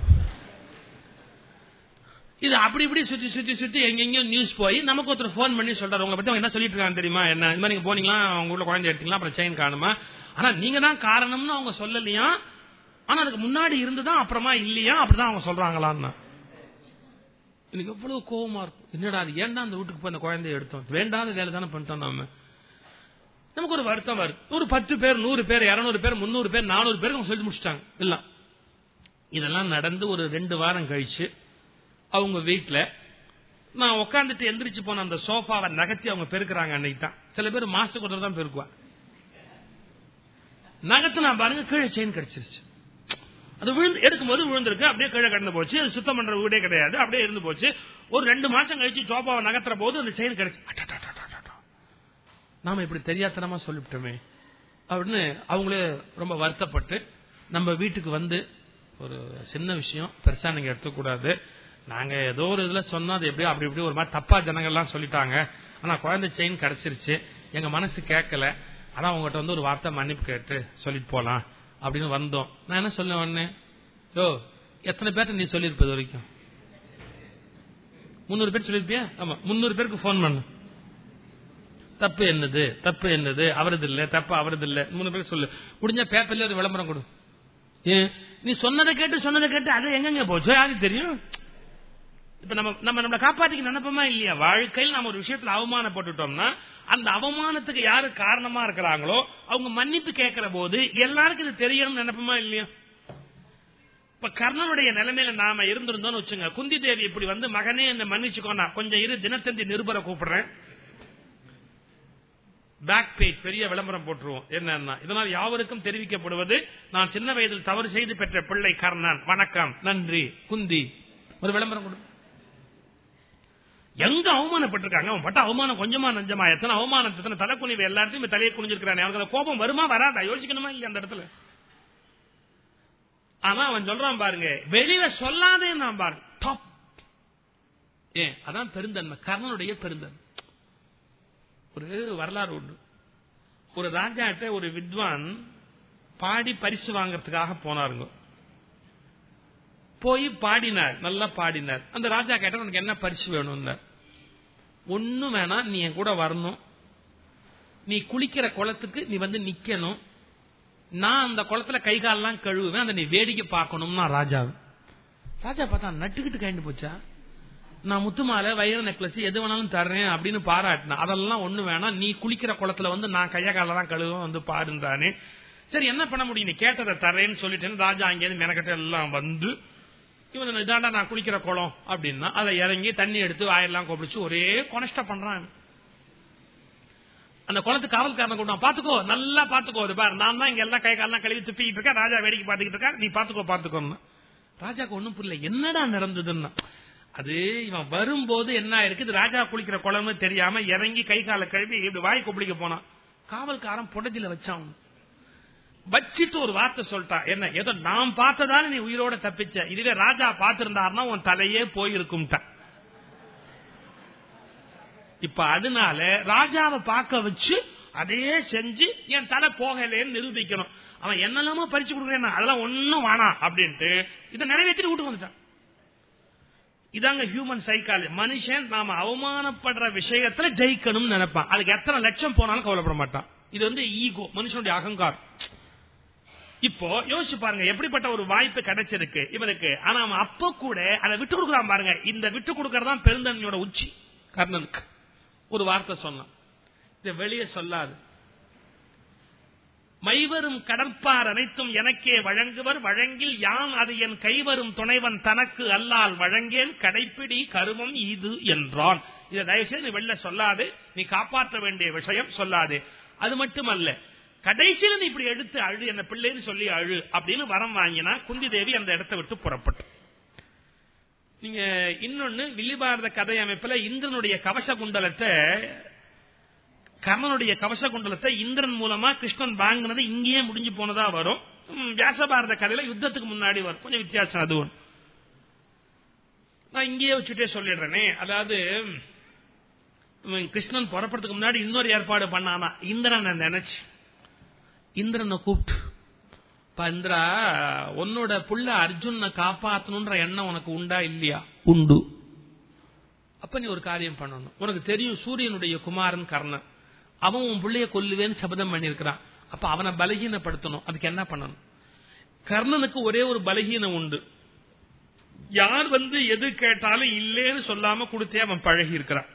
இது அப்படி இப்படி சுத்தி சுத்தி சுத்தி எங்கெங்கயோ நியூஸ் போய் நமக்கு ஒருத்தர் போன் பண்ணி சொல்றாரு. உங்களை பத்தி அவங்க என்ன சொல்லிட்டு இருக்காங்க தெரியுமா? என்ன? இந்த மாதிரி நீங்க போனீங்களா? உங்க ஊர்ல குழந்தை எடுத்தீங்களா? அப்புறம் செயின் காணுமா? ஆனா நீங்க தான் காரணம்னு அவங்க சொல்லலையா? ஆனா அதுக்கு முன்னாடி இருந்துதான் அப்புறமா இல்லையா? அப்படிதான் அவங்க சொல்றாங்களான்னு. எனக்கு எவ்வளவு கோபமா இருக்கும். என்னடா அது ஏன்டா அந்த வீட்டுக்கு போய் அந்த குழந்தைய எடுத்தோம்? வேண்டாத வேலை தானே பண்ணிட்டோம் நாம. நமக்கு ஒரு வருத்தம் வரும். ஒரு பத்து பேர் நூறு பேர் இருநூறு பேர் முன்னூறு பேர் நானூறு பேர் சொல்லி முடிச்சிட்டாங்க. எல்லாம். இதெல்லாம் நடந்து ஒரு ரெண்டு வாரம் கழிச்சு அவங்க வீட்டுல நான் உட்காந்துட்டு எந்திரிச்சு போன அந்த சோஃபாவை நகர்த்தி அவங்க பெருக்கிறாங்க அன்னைக்கு தான். சில பேர் மாசத்துக்கு ஒரு தான் பெருக்குவா நகத்து நான் பாருங்க கீழே செயின் கிடைச்சிருச்சு. அது விழுந்து எடுக்கும்போது விழுந்திருக்கு அப்படியே கீழே கடந்து போச்சு. அது சுத்தம் பண்ற வீடே கிடையாது அப்படியே இருந்து போச்சு. ஒரு ரெண்டு மாசம் கழிச்சு சோபாவை நகர்த்துற போது அந்த செயின் கிடைச்சு. நாம இப்படி தெரியாத்தனமா சொல்லிவிட்டோமே. அப்படின்னு அவங்களே ரொம்ப வருத்தப்பட்டு நம்ம வீட்டுக்கு வந்து ஒரு சின்ன விஷயம் பெருசா நீங்க எடுத்துக்கூடாது நாங்க ஏதோ ஒரு இதுல சொன்னா அது எப்படியோ அப்படி இப்படி ஒரு மாதிரி தப்பா ஜனங்கள்லாம் சொல்லிட்டாங்க. ஆனா குழந்தை செயின் கிடைச்சிருச்சு. எங்க மனசு கேட்கல. ஆனா உங்ககிட்ட வந்து ஒரு வார்த்தை மன்னிப்பு கேட்டு சொல்லிட்டு போலாம் அப்படின்னு வந்தோம். நான் என்ன சொல்ல உடனே யோ எத்தனை பேர்ட்ட நீ சொல்லியிருப்ப இது வரைக்கும்? முன்னூறு பேர் சொல்லிருப்பியா ஆமா முன்னூறு பேருக்கு போன் பண்ணு. தப்பு என்னது? தப்பு என்னது? அவரது இல்ல தப்பு அவரது இல்ல மூணு பேர் சொல்லு. முடிஞ்ச பேப்பர்ல ஒரு விளம்பரம் கொடு. நீ சொன்னதை கேட்டு சொன்னதை கேட்டு அது எங்கெங்க போச்சு யாருக்கு தெரியும். இப்ப நம்ம நம்ம நம்மளை காப்பாத்திக்க நினைப்போமா இல்லையா? வாழ்க்கையில் நம்ம ஒரு விஷயத்துல அவமானப்பட்டுட்டோம்னா அந்த அவமானத்துக்கு யாரு காரணமா இருக்கிறாங்களோ அவங்க மன்னிப்பு கேட்கிற போது எல்லாருக்கும் இது தெரியணும்னு நினைப்போமா இல்லையா? இப்ப கர்ணனுடைய நிலைமையில நாம இருந்திருந்தோம்னு வச்சுங்க. குந்தி தேவி இப்படி வந்து மகனே என்ன மன்னிச்சுக்கோனா கொஞ்சம் இரு தினத்தந்தி நிருபரை கூப்பிடுறேன். பேக் பேஜ் பெரிய விளம்பரம் போட்டுருவோம். என்னன்னா இதனால் யாவருக்கும் தெரிவிக்கப்படுவது நான் சின்ன வயதில் தவறு செய்து பெற்ற பிள்ளை கர்ணன். வணக்கம். நன்றி. குந்தி. ஒரு விளம்பரம் கொடு. எங்க அவமானப்பட்டிருக்காங்க? அவன் பட்ட அவமானம் கொஞ்சமா நஞ்சமா. எத்தனை அவமானம் எத்தனை தலை குனிவு எல்லாத்தையும் தலையை குனிஞ்சிருக்கிறான். அவனுக்கு கோபம் வருமா வராதா? யோசிக்கணுமா இல்லையா அந்த இடத்துல? ஆனா அவன் சொல்றான் பாருங்க வெளியில சொல்லாதே நான் பாருங்க. டாப் ஏன்? அதான் பெருந்தன்மை. கர்ணனுடைய பெருந்தன்மை. ஒரு வரலாறு உண்டு. ஒரு ராஜாட்ட ஒரு வித்வான் பாடி பரிசு வாங்கறதுக்காக போனாருங்க. போய் பாடினார் நல்லா பாடினார். அந்த ராஜா கேட்ட உனக்கு என்ன பரிசு வேணும்னார் ஒன்னும் வேணாம் நீ என் கூட வரணும். நீ குளிக்கிற குளத்துக்கு நீ வந்து நிக்கணும். நான் அந்த குளத்துல கை காலெல்லாம் கழுவுவேன் அதை நீ வேடிக்கை பார்க்கணும்னா ராஜா ராஜா பார்த்தா நட்டுக்கிட்டு கைண்டு போச்சா? நான் முத்துமாலை வைர நெக்லஸ் எது வேணாலும் தர்றேன் அப்படின்னு பாராட்டினேன் அதெல்லாம் ஒண்ணு வேணாம். நீ குளிக்கிற குளத்துல வந்து நான் கைய காலெல்லாம் கழுவ வந்து பாருந்தானே சரி என்ன பண்ண முடியும்? நீ கேட்டதை தர்றேன்னு சொல்லிட்டேன்னு ராஜா அங்கேயிருந்து மெனக்கட்ட எல்லாம் வந்து இவன் இதாண்டா நான் குளிக்கிற குளம் அப்படின்னா அதை இறங்கி தண்ணி எடுத்து வாயெல்லாம் கொப்பிடிச்சு ஒரே கொனஷ்ட பண்றான். அந்த குளத்துக்கு காவல்காரனை கொண்டு பாத்துக்கோ நல்லா பாத்துக்கோ அது பாரு நான் தான் இங்க எல்லாம் கை காலெல்லாம் கழுவி துப்பிக்கிட்டு இருக்கேன் ராஜா வேடிக்கை பார்த்துக்கிட்டு இருக்கா நீ பாத்துக்கோ பாத்துக்கோன்னு. ராஜாக்கு ஒண்ணும் புரியல என்னடா நடந்ததுன்னா? அது இவன் வரும்போது என்ன ஆயிருக்கு? இது ராஜா குளிக்கிற குளம்னு தெரியாம இறங்கி கை கால கழுவி இப்படி வாய் கொப்பளிக்க போனான். காவல்காரன் புடஜில வச்சான். வச்சிட்டு ஒரு வார்த்தை சொல்லிட்டான் என்ன ஏதோ நான் பார்த்ததால நீ உயிரோட தப்பிச்ச. இதுவே ராஜா பார்த்திருந்தாருன்னா உன் தலையே போயிருக்கும் இப்ப அதனால ராஜாவை பார்க்க வச்சு அதையே செஞ்சு என் தலை போகலேன்னு நிரூபிக்கணும். அவன் என்னெல்லாமோ பறிச்சு கொடுக்குறேன் அதெல்லாம் ஒன்னும் வேணாம் அப்படின்ட்டு இதை நிறைவேற்றிட்டு வீட்டுக்கு வந்துட்டான். இதாங்க ஹியூமன் சைக்காலஜி மனுஷன் நாம அவமானப்படுற விஷயத்துல ஜெயிக்கணும்னு நினைப்பான். அதுக்கு எத்தனை லட்சம் போனாலும் கவலைப்பட மாட்டான். இது வந்து ஈகோ மனுஷனுடைய அகங்காரம். இப்போ யோசிச்சு பாருங்க எப்படிப்பட்ட ஒரு வாய்ப்பு கிடைச்சிருக்கு இவனுக்கு. ஆனா அவன் அப்ப கூட அதை விட்டு கொடுக்குறான் பாருங்க. இந்த விட்டு கொடுக்கறதான் பெருந்தன்மையோட உச்சி. கர்ணனுக்கு. ஒரு வார்த்தை சொன்னான். இதை வெளியே சொல்லாது. மைவரும் கடற்பார் அனைத்தும் எனக்கே வழங்குவர். வழங்கில் யான் அது என் கைவரும் துணைவன் தனக்கு அல்லால் வழங்கேன். கடைப்பிடி கருமம் இது என்றான். இதை தயவுசெய்து நீ வெளில சொல்லாது. நீ காப்பாற்ற வேண்டிய விஷயம் சொல்லாது. அது மட்டுமல்ல கடைசியில நீ இப்படி எடுத்து அழு என்ன பிள்ளைன்னு சொல்லி அழு அப்படின்னு வரம் வாங்கினா குந்தி தேவி அந்த இடத்தை விட்டு புறப்பட்டு. நீங்க இன்னொன்னு வில்லிபாரத கதை அமைப்புல இந்திரனுடைய கவச குண்டலத்தை கர்ணனுடைய கவச குண்டலத்தை இந்திரன் மூலமா கிருஷ்ணன் வாங்கினது இங்கேயே முடிஞ்சு போனதா வரும். வியாசபாரத கதையில யுத்தத்துக்கு முன்னாடி வரும். கொஞ்சம் வித்தியாசம் அது ஒன்று நான் இங்கேயே வச்சுட்டே சொல்லிடுறேனே. அதாவது கிருஷ்ணன் புறப்படுறதுக்கு முன்னாடி இன்னொரு ஏற்பாடு பண்ணானா? இந்திரனை நினைச்சு. இந்திரனை கூப்பிட்டு "பா இந்திரா உன்னோட புள்ள அர்ஜுனை காப்பாத்தணும்ன்ற எண்ணம் உனக்கு உண்டா இல்லையா? உண்டு. அப்ப நீ ஒரு காரியம் பண்ணணும். உனக்கு தெரியும் சூரியனுடைய குமாரன் கர்ணன். அவன் உன் பிள்ளைய கொல்லுவேன்னு சபதம் பண்ணிருக்கிறான் அப்ப அவனை பலகீனப்படுத்தணும். அதுக்கு என்ன பண்ணணும்? கர்ணனுக்கு ஒரே ஒரு பலகீனம் உண்டு. யார் வந்து எது கேட்டாலும் இல்லேன்னு சொல்லாம கொடுத்தே அவன் பழகி இருக்கிறான்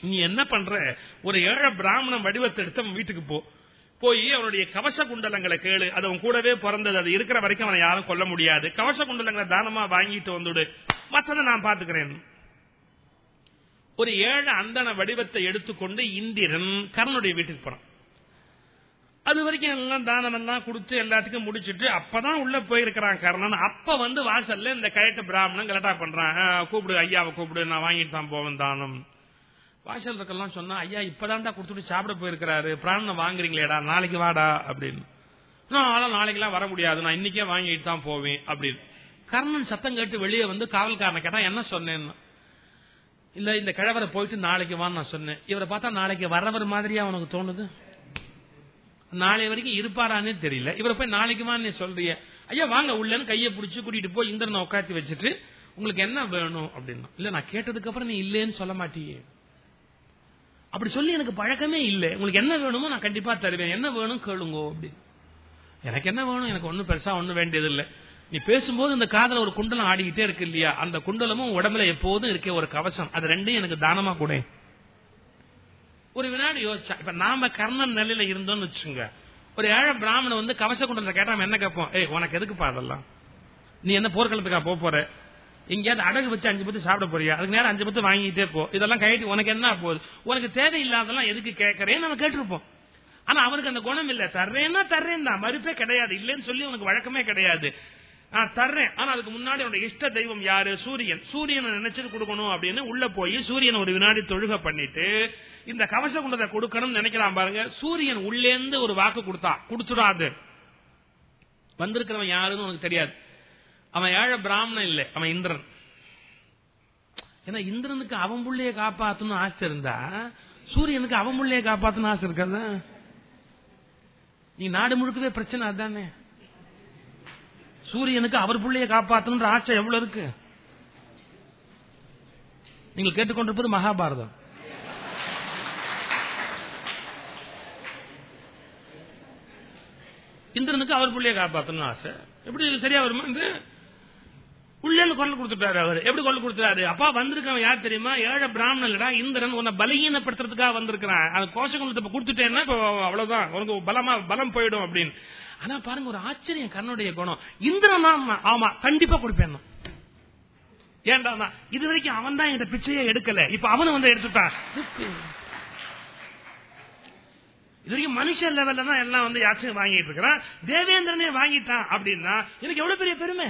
நீ என்ன பண்ற? ஒரு ஏழை பிராமணன் வடிவத்தை எடுத்து அவன் வீட்டுக்கு போ. போய் அவனுடைய கவச குண்டலங்களை கேளு. அது அவன் கூடவே பிறந்தது. அது இருக்கிற வரைக்கும் அவனை யாரும் கொல்ல முடியாது. கவச குண்டலங்களை தானமா வாங்கிட்டு வந்துடு. மற்றதை நான் பாத்துக்கிறேன் ஒரு ஏழு அந்தன வடிவத்தை எடுத்துக்கொண்டு இந்திரன் கர்ணனுடைய வீட்டுக்கு போறான். அது வரைக்கும் எல்லாம் தானம் எல்லாம் கொடுத்து எல்லாத்துக்கும் முடிச்சிட்டு அப்பதான் உள்ள போயிருக்கிறான் கர்ணன். அப்ப வந்து வாசல்ல இந்த கழட்டு பிராமணன் கலட்டா பண்றான். கூப்பிடு ஐயாவை கூப்பிடு நான் வாங்கிட்டு தான் போவேன் தானம். வாசல் இருக்கலாம் சொன்னா ஐயா இப்பதான்டா கொடுத்துட்டு சாப்பிட போயிருக்கிறாரு. பிராணனை வாங்குறீங்களேடா நாளைக்கு வாடா அப்படின்னு. நான் நாளைக்கெல்லாம் வர முடியாது. நான் இன்னைக்கே வாங்கிட்டு தான் போவேன் அப்படின்னு. கர்ணன் சத்தம் கேட்டு வெளியே வந்து காவல்காரனை கேட்டா என்ன சொன்னேன்னு? இல்ல இந்த கிழவரை போயிட்டு நாளைக்கு வான்னு நான் சொன்னேன். இவரை பார்த்தா நாளைக்கு வர்றவர் மாதிரியா உனக்கு தோணுது? நாளை வரைக்கும் இருப்பாரானே தெரியல. இவரை போய் நாளைக்கு வான்னு சொல்றிய. ஐயா வாங்க உள்ளன்னு கையை பிடிச்சி கூட்டிட்டு போய் இந்திரனை உட்காத்தி வச்சுட்டு உங்களுக்கு என்ன வேணும்? அப்படின்னா இல்ல நான் கேட்டதுக்கு அப்புறம் நீ இல்லேன்னு சொல்ல மாட்டியே. அப்படி சொல்லி எனக்கு பழக்கமே இல்லை. உங்களுக்கு என்ன வேணுமோ நான் கண்டிப்பா தருவேன். என்ன வேணும் கேளுங்கோ அப்படி எனக்கு என்ன வேணும்? எனக்கு ஒன்னும் பெருசா ஒன்னும் வேண்டியது இல்லை நீ பேசும்போது இந்த காதல ஒரு குண்டலம் ஆடிக்கிட்டே இருக்கு இல்லையா? அந்த குண்டலமும் உடம்புல எப்போதும் இருக்கே ஒரு கவசம். அது ரெண்டையும் எனக்கு தானமா கூட. ஒரு வினாடி யோசிச்சா இப்ப நாம கர்ணன் நிலையில இருந்தோம்னு வச்சுங்க ஒரு ஏழை பிராமணன் வந்து கவச குண்டலத்தை கேட்டா என்ன கேட்போம் ஏய் உனக்கு எதுக்குப்பா அதெல்லாம்? நீ என்ன போர்க்களத்துக்கா போக போற? எங்கேயாவது அடகு வச்சு அஞ்சு பத்து சாப்பிட போறியா? அதுக்கு நேரம் அஞ்சு பத்து வாங்கிட்டே போ. இதெல்லாம் கைட்டு உனக்கு என்ன போகுது? உனக்கு தேவையில்லாதெல்லாம் எதுக்கு கேட்கறேன்னு நம்ம கேட்டிருப்போம். ஆனா அவனுக்கு அந்த குணம் இல்ல. தர்றேன்னா தர்றேன் தான். மறுப்பே கிடையாது. இல்லைன்னு சொல்லி உனக்கு வழக்கமே கிடையாது. நான் தர்றேன். ஆனா அதுக்கு முன்னாடி அவனுடைய இஷ்ட தெய்வம் யாரு? சூரியன். சூரியனை நினைச்சிட்டு கொடுக்கணும் அப்படின்னு உள்ள போய் சூரியன் ஒரு வினாடி தொழுக பண்ணிட்டு இந்த கவச குண்டத்தை கொடுக்கணும்னு நினைக்கிறான் பாருங்க. சூரியன் உள்ளேந்து ஒரு வாக்கு கொடுத்தா குடுத்துடாது வந்திருக்கிறவன் யாருன்னு உனக்கு தெரியாது. அவன் ஏழ பிராமணன் இல்லை அவன் இந்திரன். ஏன்னா இந்திரனுக்கு அவன் புள்ளைய காப்பாத்தணும் ஆசை இருந்தா சூரியனுக்கு அவன் புள்ளைய காப்பாத்தணும் ஆசை இருக்காது? நீ நாடு முழுக்கவே பிரச்சனை அதானே? சூரியனுக்கு அவர் புள்ளைய காப்பாத்தணுன்ற ஆசை எவ்வளவு இருக்கு? நீங்கள் கேட்டுக்கொண்டிருப்பது மகாபாரதம். இந்திரனுக்கு அவர் புள்ளைய காப்பாற்றணும் ஆசை. எப்படி சரியா வருமா? இது உள்ளே குரல் கொடுத்துட்டாரு அவர். எப்படி குரல் கொடுத்துட்டாரு? அப்பா வந்திருக்கவன் யார் தெரியுமா? ஏழை பிராமணன் இந்திரன் உன்னை பலகீனப்படுத்துறதுக்காக வந்திருக்கிறான். அந்த கோஷங்களுக்கு இப்ப கொடுத்துட்டேன்னா இப்போ அவ்வளவுதான். உனக்கு பலமா பலம் போயிடும் அப்படின்னு. ஆனா பாருங்க ஒரு ஆச்சரியம் கண்ணுடைய குணம். இந்திரன் ஆமா கண்டிப்பா கொடுப்பேன். ஏன்டா இது வரைக்கும் அவன் தான் என்கிட்ட பிச்சையே எடுக்கல. இப்ப அவனு வந்து எடுத்துட்டான். இது வரைக்கும் மனுஷ லெவல்ல தான் எல்லாம் வந்து யாச்சும் வாங்கிட்டு இருக்கிறான். தேவேந்திரனே வாங்கிட்டான் அப்படின்னா எனக்கு எவ்வளவு பெரிய பெருமை?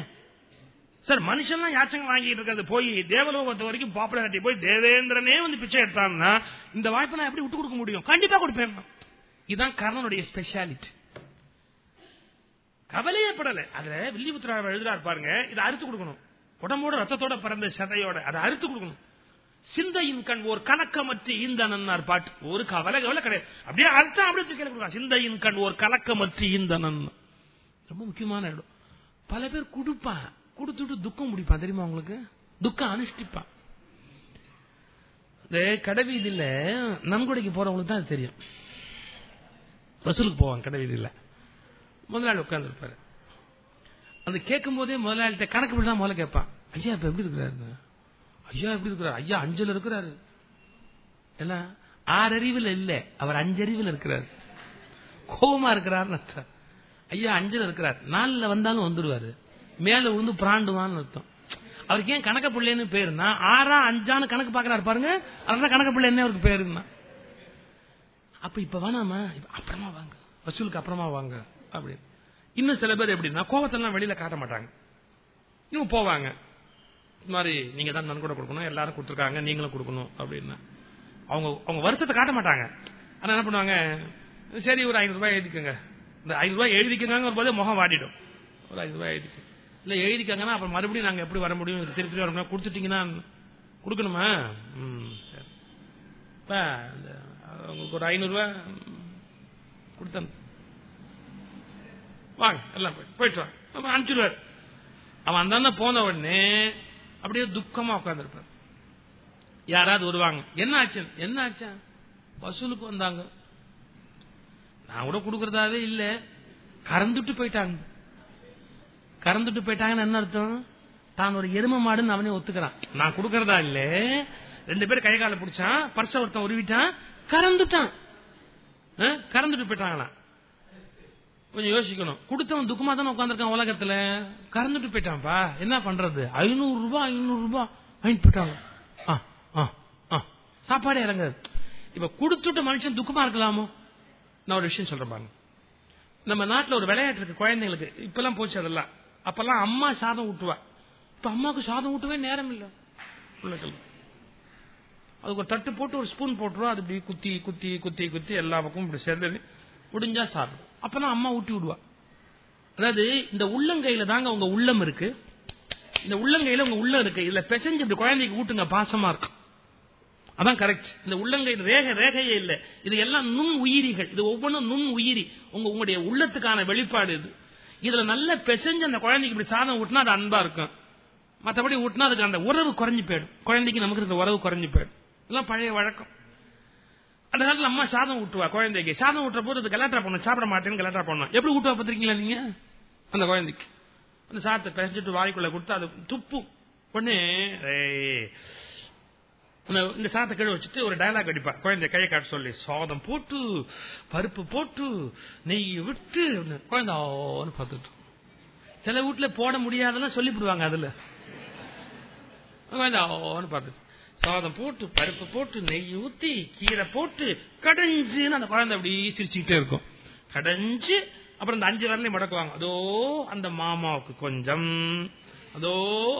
சார் மனுஷன்லாம் யாச்சங்க வாங்கிட்டு இருக்கிறது. போய் தேவலோகத்து வரைக்கும் பாப்புலாரிட்டி போய் தேவேந்திரனே வந்து பிச்சை எடுத்தான்னா இந்த வாய்ப்பை நான் எப்படி விட்டு கொடுக்க முடியும்? கண்டிப்பா கொடுப்பேன். இதுதான் கர்ணனுடைய ஸ்பெஷாலிட்டி கவலையே படல. அதுல வில்லிபுத்திரா எழுதுறாரு பாருங்க. இதை அறுத்து கொடுக்கணும். உடம்போட ரத்தத்தோட பிறந்த சதையோட அதை அறுத்து கொடுக்கணும். சிந்தையின் கண் ஒரு கலக்கமற்று ஈந்தனன்னார் பாட்டு. ஒரு கவலை கவலை கிடையாது. அப்படியே அர்த்தம் அப்படியே தூக்கி சிந்தையின் கண் ஒரு கலக்கமற்று ஈந்தனன். ரொம்ப முக்கியமான இடம். பல பேர் கொடுப்பான் கொடுத்துட்டு துக்கம் முடிப்பான் தெரியுமா உங்களுக்கு? துக்கம் அனுஷ்டிப்பான். இந்த கடைவீதியில் நன்கொடைக்கு போறவங்களுக்கு தான் அது தெரியும். வசூலுக்கு போவான் கடைவீதியில். முதலாளி உட்கார்ந்துருப்பாரு. அந்த கேட்கும் போதே முதலாளிட்ட கணக்கு பண்ணி தான் முதல்ல கேட்பான். ஐயா இப்ப எப்படி இருக்கிறாரு? ஐயா எப்படி இருக்கிறார்? ஐயா அஞ்சல் இருக்கிறாரு. எல்லாம் ஆறறிவில் இல்ல. அவர் அஞ்சறிவில் இருக்கிறார். கோபமா இருக்கிறாருன்னு அர்த்தம். ஐயா அஞ்சல் இருக்கிறார். நாலுல வந்தாலும் வந்துடுவாரு. மேல விழுந்து பிராண்டுவான்னு அர்த்தம். அவருக்கு ஏன் கணக்க பிள்ளைன்னு பேருனா ஆறா அஞ்சான்னு கணக்கு பாக்குறாரு பாருங்க அதனால கணக்க பிள்ளை என்ன அவருக்கு பேருன்னா. அப்ப இப்ப வேணாமா அப்புறமா வாங்க. வசூலுக்கு அப்புறமா வாங்க. அப்படின்னு. இன்னும் சில பேர் எப்படின்னா கோவத்தெல்லாம் வெளியில காட்ட மாட்டாங்க. இன்னும் போவாங்க. இந்த மாதிரி நீங்க தான் நன்கொடை கொடுக்கணும் எல்லாரும் கொடுத்துருக்காங்க நீங்களும் கொடுக்கணும் அப்படின்னா. அவங்க அவங்க வருத்தத்தை காட்ட மாட்டாங்க. ஆனா என்ன பண்ணுவாங்க சரி ஒரு ஐநூறு ரூபாய் எழுதிக்கோங்க. இந்த ஐநூறு ரூபாய் எழுதிக்கங்க போதே முகம் வாடிடும். ஒரு ஐநூறு ரூபாய் எழுதிக்க இல்ல எழுதிக்கங்கன்னா அப்புறம் மறுபடியும் நாங்க எப்படி வர முடியும்? திருப்பி திருப்பி வர முடியும்? கொடுத்துட்டீங்கன்னா கொடுக்கணுமா? சரி. உங்களுக்கு ஒரு ஐநூறு ரூபாய் கொடுத்தேன் வாங்க எல்லாம் போய் போயிட்டு வாங்க. நம்ம அனுப்பிச்சிடுவார். அவன் அந்த போன உடனே அப்படியே துக்கமா உட்காந்துருப்பார் யாராவது வருவாங்க. என்ன ஆச்சு? என்ன ஆச்சா? வசூலுக்கு வந்தாங்க. நான் கூட கொடுக்கறதாவே இல்ல. கறந்துட்டு போயிட்டாங்க. கறந்துட்டு போயிட்டாங்கன்னு என்ன அர்த்தம்? தான் ஒரு எரும மாடுன்னு அவனே ஒத்துக்கிறான். நான் கொடுக்கறதா இல்ல. ரெண்டு பேரும் கை கால பிடிச்சான். பர்ச ஒருத்தன் உருவிட்டான். கறந்துட்டான். ஆ? கறந்துட்டு போயிட்டாங்களாம். கொஞ்சம் யோசிக்கணும். கொடுத்தவன் துக்கமா தானே உட்காந்துருக்கான் உலகத்துல? கறந்துட்டு போயிட்டான்ப்பா. என்ன பண்றது? ஐநூறு ரூபாய் ஐநூறு ரூபாய் வாங்கிட்டு போயிட்டாங்க. ஆ, ஆ, ஆ. சாப்பாடே இறங்காது. இப்ப கொடுத்துட்டு மனுஷன் துக்கமா இருக்கலாமோ? நான் ஒரு விஷயம் சொல்றேன் பாருங்க. நம்ம நாட்டுல ஒரு விளையாட்டு இருக்கு குழந்தைங்களுக்கு. இப்பெல்லாம் போச்சு அதெல்லாம். அப்பெல்லாம் அம்மா சாதம் ஊட்டுவா. இப்ப அம்மாவுக்கு சாதம் ஊட்டவே நேரம் இல்லை. பிள்ளைகளுக்கு அதுக்கு ஒரு தட்டு போட்டு ஒரு ஸ்பூன் போட்டுருவா. அது இப்படி குத்தி குத்தி குத்தி குத்தி எல்லா பக்கமும் இப்படி சேர்ந்து முடிஞ்சா சாப்பிடும் அப்பதான் அம்மா ஊட்டி விடுவா. அதாவது இந்த உள்ளங்கையில தாங்க உங்க உள்ளம் இருக்கு. இந்த உள்ளங்கையில உங்க உள்ளம் இருக்கு. இதுல பெசஞ்சு இந்த குழந்தைக்கு ஊட்டுங்க பாசமா இருக்கும். அதான் கரெக்ட் இந்த உள்ளங்கை ரேக ரேகையே இல்ல. இது எல்லாம் நுண் உயிரிகள். இது ஒவ்வொன்றும் நுண் உயிரி. உங்க உங்களுடைய உள்ளத்துக்கான வெளிப்பாடு இது. இதுல நல்ல பெசஞ்சு அந்த குழந்தைக்கு இப்படி சாதம் ஊட்டினா அது அன்பா இருக்கும். மற்றபடி ஊட்டினா அதுக்கு அந்த உறவு குறைஞ்சு போயிடும். குழந்தைக்கு நமக்கு இருக்கிற உறவு குறைஞ்சு போயிடும். இதெல்லாம் பழைய வழக்கம். அந்த காலத்துல அம்மா சாதம் ஊட்டுவா குழந்தைக்கு. சாதம் ஊட்டுற போது அது கலாட்டா பண்ணும் சாப்பிட மாட்டேன்னு கலாட்டா பண்ணும் எப்படி ஊட்டுவா பார்த்திருக்கீங்களா நீங்க? அந்த குழந்தைக்கு. அந்த சாதத்தை பிசைச்சிட்டு வாய்க்குள்ள கொடுத்து அது துப்பும் உடனே இந்த- சாதத்தை கீழே வச்சுட்டு ஒரு டயலாக் அடிப்பா. குழந்தை கையை காட்ட சொல்லி சாதம் போட்டு பருப்பு போட்டு நெய் விட்டு குழந்தை ஆன்னு பார்த்துட்டு சில வீட்டுல போட முடியாதுன்னா சொல்லிவிடுவாங்க அதுல. குழந்தை ஆன்னு பார்த்துட்டு சாதம் போட்டு பருப்பு போட்டு நெய் ஊத்தி கீரை போட்டு கடைஞ்சுன்னு அந்த குழந்தை அப்படி சிரிச்சுக்கிட்டே இருக்கும். கடைஞ்சு அப்புறம் இந்த அஞ்சு வரலையும் முடக்குவாங்க. அதோ அந்த மாமாவுக்கு கொஞ்சம் அதோ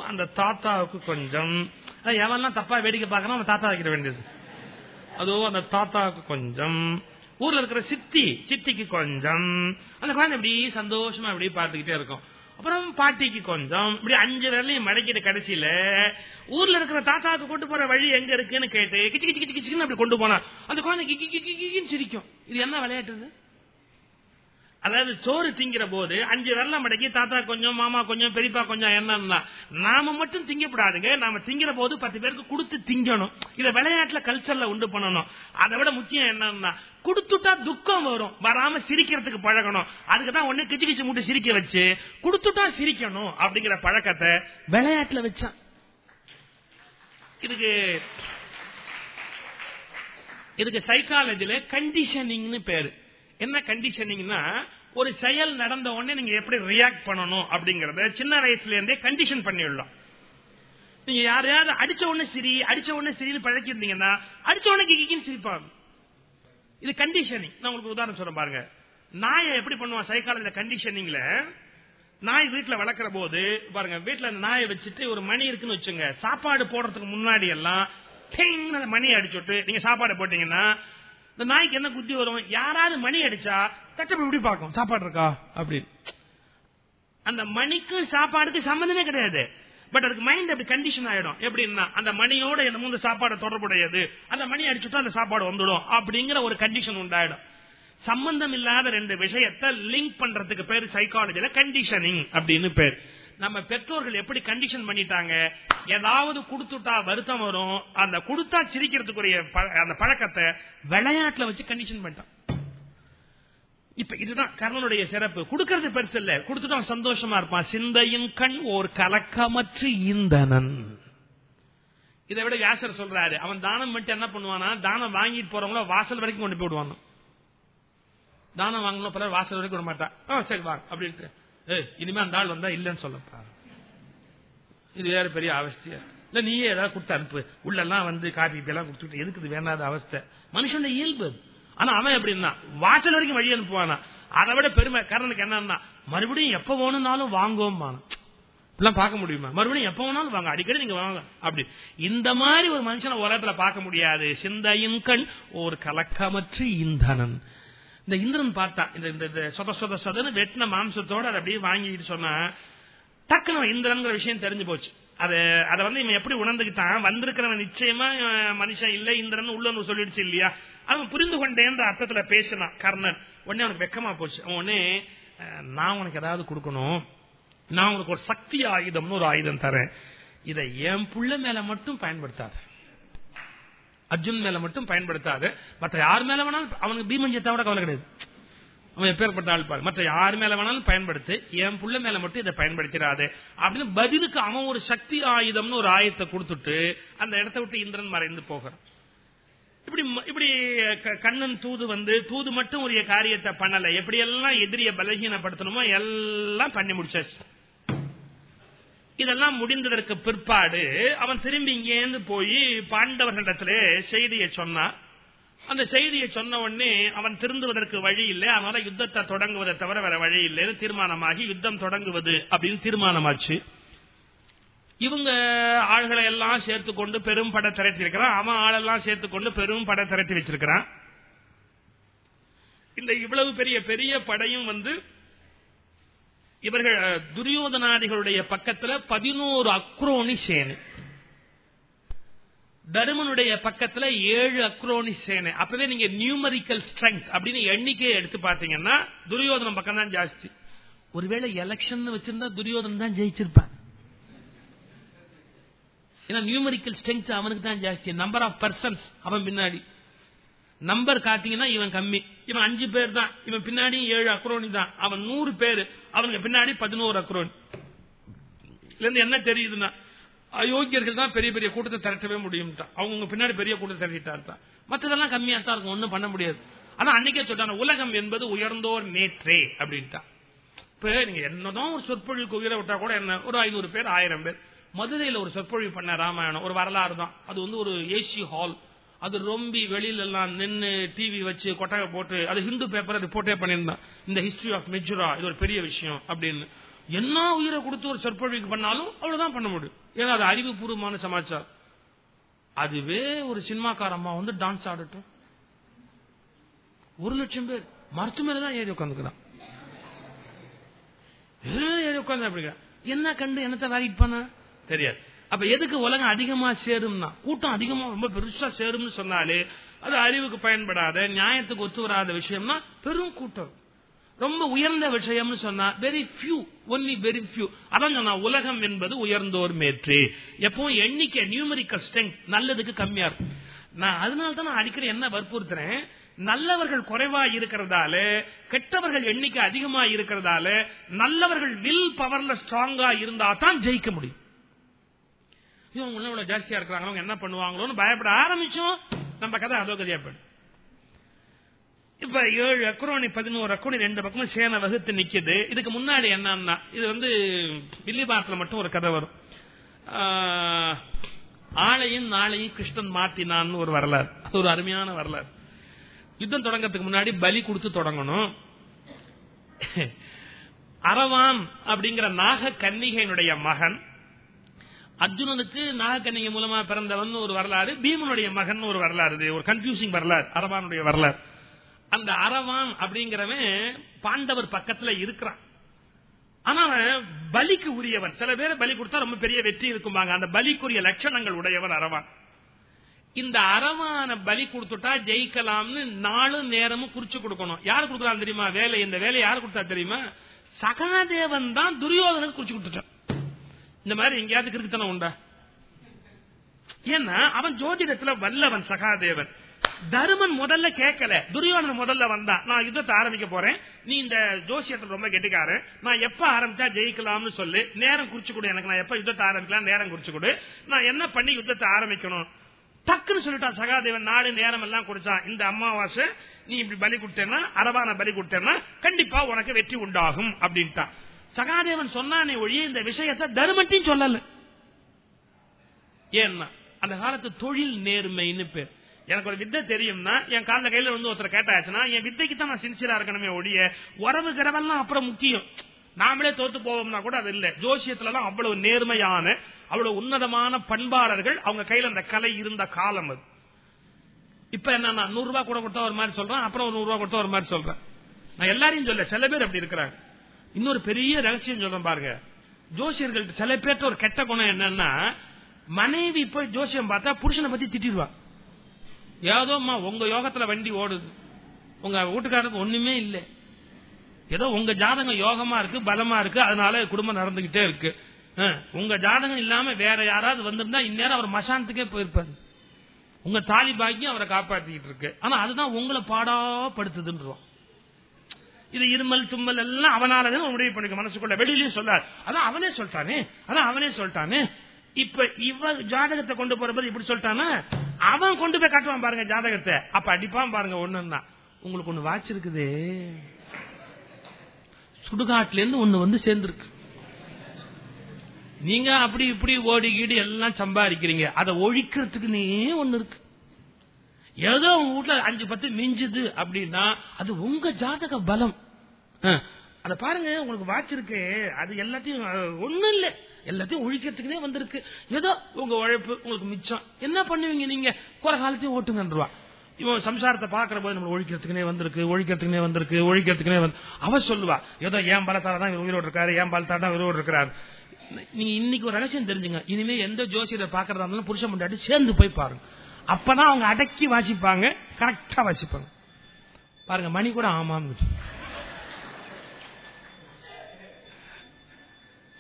அந்த தாத்தாவுக்கு கொஞ்சம். எவன்லாம் தப்பா வேடிக்கை பார்க்கணும் அவன் தாத்தா வைக்கிற வேண்டியது. அதோ அந்த தாத்தாவுக்கு கொஞ்சம். ஊர்ல இருக்கிற சித்தி சித்திக்கு கொஞ்சம். அந்த குழந்தை இப்படி சந்தோஷமா இப்படி பார்த்துக்கிட்டே இருக்கும். அப்புறம் பாட்டிக்கு கொஞ்சம் இப்படி அஞ்சு விரலையும் மடக்கிட்டு கடைசியில ஊர்ல இருக்கிற தாத்தாவுக்கு கொண்டு போற வழி எங்க இருக்குன்னு கேட்டு கிச்சு கிச்சு கிச்சு கிச்சுன்னு அப்படி கொண்டு போனா அந்த குழந்தை கிக்கி கிக்கி கிக்கின்னு சிரிக்கும் இது என்ன விளையாட்டு அதாவது சோறு திங்கிற போது அஞ்சு வெள்ள மடக்கி தாத்தா கொஞ்சம் மாமா கொஞ்சம் பெரியப்பா கொஞ்சம் என்னன்னா நாம மட்டும் திங்கப்படாதுங்க நாம திங்கிற போது பத்து பேருக்கு கொடுத்து திங்கணும். இதை விளையாட்டுல கல்ச்சர்ல உண்டு பண்ணணும். அதை விட முக்கியம் என்னன்னா கொடுத்துட்டா துக்கம் வரும். வராம சிரிக்கிறதுக்கு பழகணும். அதுக்கு தான் ஒண்ணு கிச்சு கிச்சு மூட்டு சிரிக்க வச்சு கொடுத்துட்டா சிரிக்கணும் அப்படிங்கிற பழக்கத்தை விளையாட்டுல வச்சான் இதுக்கு இதுக்கு சைக்காலஜில கண்டிஷனிங்னு பேரு. என்ன கண்டிஷனிங்னா ஒரு செயல் நடந்த உடனே நீங்க எப்படி ரியாக்ட் பண்ணணும் அப்படிங்கறத சின்ன வயசுல இருந்தே கண்டிஷன் பண்ணிடலாம். நீங்க யாரையாவது அடிச்ச உடனே சிரி அடிச்ச உடனே சிரின்னு பழக்கிருந்தீங்கன்னா அடிச்ச உடனே கிக்கின்னு சிரிப்பாங்க. இது கண்டிஷனிங் நான் உங்களுக்கு உதாரணம் சொல்ல பாருங்க. நாயை எப்படி பண்ணுவான் சைக்காலஜில கண்டிஷனிங்ல நாய் வீட்டுல வளர்க்கிற போது பாருங்க வீட்டுல நாயை வச்சுட்டு ஒரு மணி இருக்குன்னு வச்சுங்க. சாப்பாடு போடுறதுக்கு முன்னாடி எல்லாம் மணி அடிச்சுட்டு நீங்க சாப்பாடு போட்டீங்கன்னா இந்த நாய்க்கு என்ன புத்தி வரும்? யாராவது மணி அடிச்சா தட்டப்ப இப்படி பார்க்கும். சாப்பாடு இருக்கா? அப்படின்னு. அந்த மணிக்கு சாப்பாடுக்கு சம்பந்தமே கிடையாது. பட் அதுக்கு மைண்ட் அப்படி கண்டிஷன் ஆயிடும். எப்படின்னா அந்த மணியோட என்ன இந்த சாப்பாடு தொடர்புடையது. அந்த மணி அடிச்சுட்டா அந்த சாப்பாடு வந்துடும் அப்படிங்கிற ஒரு கண்டிஷன் உண்டாயிடும். சம்பந்தம் இல்லாத ரெண்டு விஷயத்த லிங்க் பண்றதுக்கு பேர் சைக்காலஜில கண்டிஷனிங் அப்படின்னு பேர். நம்ம பெற்றோர்கள் எப்படி கண்டிஷன் பண்ணிட்டாங்க? ஏதாவது கொடுத்துட்டா வருத்தம் வரும். அந்த கொடுத்தா சிரிக்கிறதுக்குரிய அந்த பழக்கத்தை விளையாட்டுல வச்சு கண்டிஷன் பண்ணிட்டான் இப்ப இதுதான் கர்ணனுடைய சிறப்பு. கொடுக்கறது பெருசு இல்ல. கொடுத்துட்டா சந்தோஷமா இருப்பான். சிந்தையின் கண் ஓர் கலக்கமற்று இந்தனன் இதை விட வியாசர் சொல்றாரு அவன் தானம் மட்டும் என்ன பண்ணுவானா? தானம் வாங்கிட்டு போறவங்கள வாசல் வரைக்கும் கொண்டு போயிடுவான் தானம் வாங்கணும் பலர் வாசல் வரைக்கும் விட மாட்டான். ஆ, சரி வாங்க அப்படின்ட்டு. இனிமே அந்த ஆள் வந்தா இல்லன்னு சொல்லப்பா இது வேற பெரிய அவஸ்தையா இல்ல நீயே ஏதாவது கொடுத்து அனுப்பு. உள்ளெல்லாம் வந்து காபி எல்லாம் கொடுத்துட்டு எதுக்கு வேணாத வேண்டாத அவஸ்தை? மனுஷன் இயல்பு. ஆனா அவன் எப்படின்னா வாசல் வரைக்கும் வழி அனுப்புவானா? அதை விட பெருமை காரணனுக்கு என்னன்னா மறுபடியும் எப்ப வேணும்னாலும் வாங்குவோம் இப்பெல்லாம் பார்க்க முடியுமா? மறுபடியும் எப்ப வேணாலும் வாங்க. அடிக்கடி நீங்க வாங்க. அப்படி. இந்த மாதிரி ஒரு மனுஷனை உலகத்துல பார்க்க முடியாது. சிந்தையின் கண் ஒரு கலக்கமற்று இந்தனன் இந்த இந்திரன் பார்த்தான். இந்த இந்த சொத சொத சொதன்னு வெட்டின மாம்சத்தோட அதை அப்படியே வாங்கிட்டு சொன்னா டக்குனு இந்திரன்கிற விஷயம் தெரிஞ்சு போச்சு. அது அதை வந்து இவன் எப்படி உணர்ந்துக்கிட்டான்? வந்திருக்கிறவன் நிச்சயமா மனுஷன் இல்ல இந்திரன் உள்ள சொல்லிடுச்சு இல்லையா? அவன் புரிந்து கொண்டேன்ற அர்த்தத்துல பேசினான் கர்ணன். உடனே அவனுக்கு வெக்கமா போச்சு. அவன் உடனே நான் உனக்கு ஏதாவது கொடுக்கணும். நான் உனக்கு ஒரு சக்தி ஆயுதம்னு ஒரு ஆயுதம் தரேன். இதை என் புள்ள மேல மட்டும் பயன்படுத்தாத. அர்ஜுன் மேல மட்டும் பயன்படுத்தாது மற்ற யார் மேல வேணாலும் அவனுக்கு பீமஞ்சத்தை தவிர கவலை கிடையாது. அவன் எப்பேற்பட்ட ஆள் பாரு. மற்ற யார் மேல வேணாலும் பயன்படுத்து என் புள்ள மேல மட்டும் இதை பயன்படுத்திடாது. அப்படின்னு பதிலுக்கு அவன் ஒரு சக்தி ஆயுதம்னு ஒரு ஆயுதத்தை கொடுத்துட்டு அந்த இடத்தை விட்டு இந்திரன் மறைந்து போகிறான். இப்படி இப்படி க- கண்ணன் தூது வந்து தூது மட்டும் ஒரு காரியத்தை பண்ணல. எப்படி எல்லாம் எதிரிய பலகீனப்படுத்தணுமோ எல்லாம் பண்ணி முடிச்சாச்சு. இதெல்லாம் முடிந்ததற்கு பிற்பாடு அவன் திரும்பி இங்கேருந்து போய் பாண்டவர்களிடத்திலே செய்தியை சொன்னான். அந்த செய்தியை சொன்ன உடனே அவன் திருந்துவதற்கு வழி இல்லை. அதனால யுத்தத்தை தொடங்குவதை தவிர வேற வழி இல்லைன்னு தீர்மானமாகி யுத்தம் தொடங்குவது அப்படின்னு தீர்மானமாச்சு. இவங்க ஆள்களை எல்லாம் சேர்த்து கொண்டு பெரும் படை திரட்டி இருக்கிறான். அவன் ஆளெல்லாம் சேர்த்து கொண்டு பெரும் படை திரட்டி வச்சிருக்கிறான். இந்த இவ்வளவு பெரிய பெரிய படையும் வந்து இவர்கள் துரியோதனாதிகளுடைய பக்கத்துல பதினோரு அக்ரோனி சேனை. தருமனுடைய பக்கத்துல ஏழு அக்ரோனி சேனை. அப்பவே நீங்க நியூமரிக்கல் ஸ்ட்ரென்த் அப்படின்னு எண்ணிக்கையை எடுத்து பாத்தீங்கன்னா துரியோதனம் பக்கம் தான் ஜாஸ்தி. ஒருவேளை எலெக்ஷன் வச்சிருந்தா துரியோதன் தான் ஜெயிச்சிருப்பான். ஏன்னா நியூமரிக்கல் ஸ்ட்ரென்த் அவனுக்கு தான் ஜாஸ்தி. நம்பர் ஆஃப் பர்சன்ஸ் அவன் பின்னாடி. நம்பர் காத்தீங்கன்னா இவன் கம்மி. இவன் அஞ்சு பேர் தான். இவன் பின்னாடி ஏழு அக்ரோனி தான். அவன் நூறு பேர். அவனுக்கு பின்னாடி பதினோரு அக்ரோனி. இருந்து என்ன தெரியுதுன்னா அயோக்கியர்கள் தான் பெரிய பெரிய கூட்டத்தை திரட்டவே முடியும் அவங்க பின்னாடி பெரிய கூட்டத்தை திரட்டிட்டா மற்றதெல்லாம் கம்மியா தான் இருக்கும். ஒன்னும் பண்ண முடியாது. ஆனா அன்னைக்கே சொல்றாங்க உலகம் என்பது உயர்ந்தோர் நேற்றே அப்படின்ட்டா இப்ப நீங்க என்னதான் ஒரு சொற்பொழிவுக்கு உயிரை விட்டா கூட என்ன ஒரு ஐநூறு பேர் ஆயிரம் பேர். மதுரையில ஒரு சொற்பொழிவு பண்ண ராமாயணம் ஒரு வரலாறு தான். அது வந்து ஒரு ஏசி ஹால் அது ரொம்ப வெளியில எல்லாம் நின்று டிவி வச்சு கொட்டகை போட்டு அது ஹிந்து பேப்பர் ரிப்போர்ட்டே பண்ணியிருந்தான் இந்த ஹிஸ்டரி ஆஃப் மெஜுரா இது ஒரு பெரிய விஷயம் அப்படின்னு. என்ன உயிரை கொடுத்து ஒரு சொற்பொழிவுக்கு பண்ணாலும் அவ்வளவுதான் பண்ண முடியும். ஏன்னா அது அறிவுபூர்வமான சமாச்சாரம். அதுவே ஒரு சினிமாக்கார அம்மா வந்து டான்ஸ் ஆடட்டும். ஒரு லட்சம் பேர். மருத்து மேலதான் ஏறி உட்காந்துக்கிறான் ஏறி உட்காந்து அப்படிங்க என்ன கண்டு என்னத்தை வேலைக்கு பண்ண? தெரியாது. அப்ப எதுக்கு உலகம் அதிகமா சேரும்னா? கூட்டம் அதிகமா ரொம்ப பெருசா சேரும்னு சொன்னாலே அது அறிவுக்கு பயன்படாத நியாயத்துக்கு ஒத்து வராத விஷயம்னா பெரும் கூட்டம். ரொம்ப உயர்ந்த விஷயம்னு சொன்னா very few only very few அதான் சொன்னா உலகம் என்பது உயர்ந்தோர் மேற்று. எப்பவும் எண்ணிக்கை நியூமரிக்கல் ஸ்ட்ரென்த் நல்லதுக்கு கம்மியா இருக்கும். நான் அதனால தான் நான் அடிக்கடி என்ன வற்புறுத்துறேன்? நல்லவர்கள் குறைவா இருக்கிறதால கெட்டவர்கள் எண்ணிக்கை அதிகமா இருக்கிறதால நல்லவர்கள் வில் பவர்ல ஸ்ட்ராங்கா இருந்தா தான் ஜெயிக்க முடியும். இவங்க இவ்வளவு ஜாஸ்தியா இருக்கிறாங்க அவங்க என்ன பண்ணுவாங்களோன்னு பயப்பட ஆரம்பிச்சோம். நம்ம கதை அதோ கதையா போயிடும் இப்ப ஏழு அக்ரோனி பதினோரு அக்ரோனி ரெண்டு பக்கமும் சேனை வகுத்து நிக்குது. இதுக்கு முன்னாடி என்னன்னா இது வந்து வில்லிபாத்துல மட்டும் ஒரு கதை வரும். ஆளையும் நாளையும் கிருஷ்ணன் மாத்தினான்னு ஒரு வரலாறு. அது ஒரு அருமையான வரலாறு. யுத்தம் தொடங்கறதுக்கு முன்னாடி பலி கொடுத்து தொடங்கணும். அரவான் அப்படிங்கிற நாக கன்னிகையினுடைய மகன் அர்ஜுனனுக்கு நாகக்கன்னிகை மூலமா பிறந்தவன் ஒரு வரலாறு பீமனுடைய மகன் ஒரு வரலாறு ஒரு கன்ஃபியூசிங் வரலாறு அரவானுடைய வரலாறு. அந்த அரவான் அப்படிங்கிறவன் பாண்டவர் பக்கத்துல இருக்கிறான். ஆனா பலிக்கு உரியவன். சில பேர் பலி கொடுத்தா ரொம்ப பெரிய வெற்றி இருக்குமாங்க அந்த பலிக்குரிய லட்சணங்கள் உடையவன் அரவான். இந்த அரவான பலி கொடுத்துட்டா ஜெயிக்கலாம்னு நாளும் நேரமும் குறிச்சு கொடுக்கணும். யாரு கொடுக்கலாம் தெரியுமா? வேலை. இந்த வேலை யாரு கொடுத்தா தெரியுமா? சகாதேவன் தான் துரியோதனுக்கு குறிச்சு கொடுத்துட்டான். இந்த மாதிரி எங்கேயாவது கிறுக்குத்தனம் உண்டா? ஏன்னா அவன் ஜோதிடத்துல வல்லவன் சகாதேவன். தருமன் முதல்ல கேட்கல. துரியோதனன் முதல்ல வந்தான் நான் யுத்தத்தை ஆரம்பிக்க போறேன். நீ இந்த ஜோசியத்தை ரொம்ப கெட்டிக்காரு. நான் எப்ப ஆரம்பிச்சா ஜெயிக்கலாம்னு சொல்லு. நேரம் குறிச்சு கொடு எனக்கு. நான் எப்ப யுத்தத்தை ஆரம்பிக்கலாம் நேரம் குறிச்சு கொடு. நான் என்ன பண்ணி யுத்தத்தை ஆரம்பிக்கணும்? டக்குன்னு சொல்லிட்டான் சகாதேவன் நாலு நேரம் எல்லாம் குடிச்சான் இந்த அமாவாசை நீ இப்படி பலி கொடுத்தேன்னா அரவான பலி கொடுத்தேன்னா கண்டிப்பா உனக்கு வெற்றி உண்டாகும் அப்படின்ட்டான். சகாதேவன் சொன்னானே ஒழிய இந்த விஷயத்தை தர்மத்தையும் சொல்லல. ஏன்னா அந்த காலத்து தொழில் நேர்மைன்னு பேர். எனக்கு ஒரு வித்தை தெரியும்னா என் கால கையில வந்து ஒருத்தர் கேட்டாச்சுன்னா என் வித்தைக்கு தான் நான் சின்சியரா இருக்கணுமே ஒழிய உறவு கிரவெல்லாம் அப்புறம் முக்கியம். நாமளே தோத்து போவோம்னா கூட அது இல்ல. ஜோசியத்துல எல்லாம் அவ்வளவு நேர்மையான அவ்வளவு உன்னதமான பண்பாளர்கள் அவங்க கையில அந்த கலை இருந்த காலம் அது. இப்ப என்ன நூறு ரூபாய் கூட கொடுத்தா ஒரு மாதிரி சொல்றேன் அப்புறம் ஒரு நூறு ரூபாய் கொடுத்தா ஒரு மாதிரி சொல்றேன். நான் எல்லாரையும் சொல்ல சில பேர் அப்படி இருக்கிறாங்க. இன்னொரு பெரிய ரகசியம் சொல்றேன் பாருங்க. ஜோசியர்கள் சில பேர்ட்ட ஒரு கெட்ட குணம் என்னன்னா மனைவி போய் ஜோசியம் பார்த்தா புருஷனை பத்தி திட்டிடுவான் ஏதோம்மா உங்க யோகத்துல வண்டி ஓடுது. உங்க வீட்டுக்காரருக்கு ஒண்ணுமே இல்லை. ஏதோ உங்க ஜாதகம் யோகமா இருக்கு பலமா இருக்கு அதனால குடும்பம் நடந்துகிட்டே இருக்கு. உங்க ஜாதகம் இல்லாம வேற யாராவது வந்திருந்தா இந்நேரம் அவர் மசானத்துக்கே போயிருப்பாரு. உங்க தாலி பாக்கியம் அவரை காப்பாத்திக்கிட்டு இருக்கு. ஆனா அதுதான் உங்களை பாடப்படுத்துதுன்றோம். இது இருமல் தும்மல் எல்லாம் அவனாலதான் முடிவு பண்ணிக்க மனசுக்குள்ள வெளியிலயும் சொல்லார் அதான் அவனே சொல்லிட்டானே. அதான் அவனே சொல்லிட்டானே. இப்ப இவ ஜாதகத்தை கொண்டு போறபோது இப்படி சொல்லிட்டானா? அவன் கொண்டு போய் காட்டுவான் பாருங்க ஜாதகத்தை. அப்ப அடிப்பான் பாருங்க ஒண்ணுன்னா. உங்களுக்கு ஒண்ணு வாச்சிருக்குது சுடுகாட்டுல இருந்து ஒண்ணு வந்து சேர்ந்துருக்கு. நீங்க அப்படி இப்படி ஓடி கீடி எல்லாம் சம்பாதிக்கிறீங்க. அதை ஒழிக்கிறதுக்குன்னே ஒண்ணு இருக்கு. ஏதோ உங்க வீட்டுல அஞ்சு பத்து மிஞ்சுது அப்படின்னா அது உங்க ஜாதக பலம். அத பாருங்க உங்களுக்கு வாட்ச் இருக்கு. அது எல்லாத்தையும் ஒண்ணும் இல்லை. எல்லாத்தையும் ஒழிக்கிறதுக்குனே வந்திருக்கு. ஏதோ உங்க உழைப்பு உங்களுக்கு மிச்சம். என்ன பண்ணுவீங்க நீங்க? குறை காலத்தையும் ஓட்டுங்கன்றவா. இவன் சம்சாரத்தை பாக்குற போது நம்ம ஒழிக்கிறதுக்குனே வந்திருக்கு ஒழிக்கிறதுக்குனே வந்திருக்கு ஒழிக்கிறதுக்குனே வந்து அவ சொல்லுவா ஏதோ ஏன் பலத்தால தான் இவர் உயிரோடு இருக்காரு ஏன் பலத்தால தான் உயிரோடு இருக்கிறாரு நீங்க இன்னைக்கு ஒரு ரகசியம் தெரிஞ்சுங்க. இனிமே எந்த ஜோசியரை பாக்குறதா இருந்தாலும் புருஷன் முன்னாடி சேர்ந்து போய் பாருங்க. அப்பதான் அவங்க அடக்கி வாசிப்பாங்க கரெக்டா வாசிப்பாங்க. பாருங்க மணி கூட ஆமாம்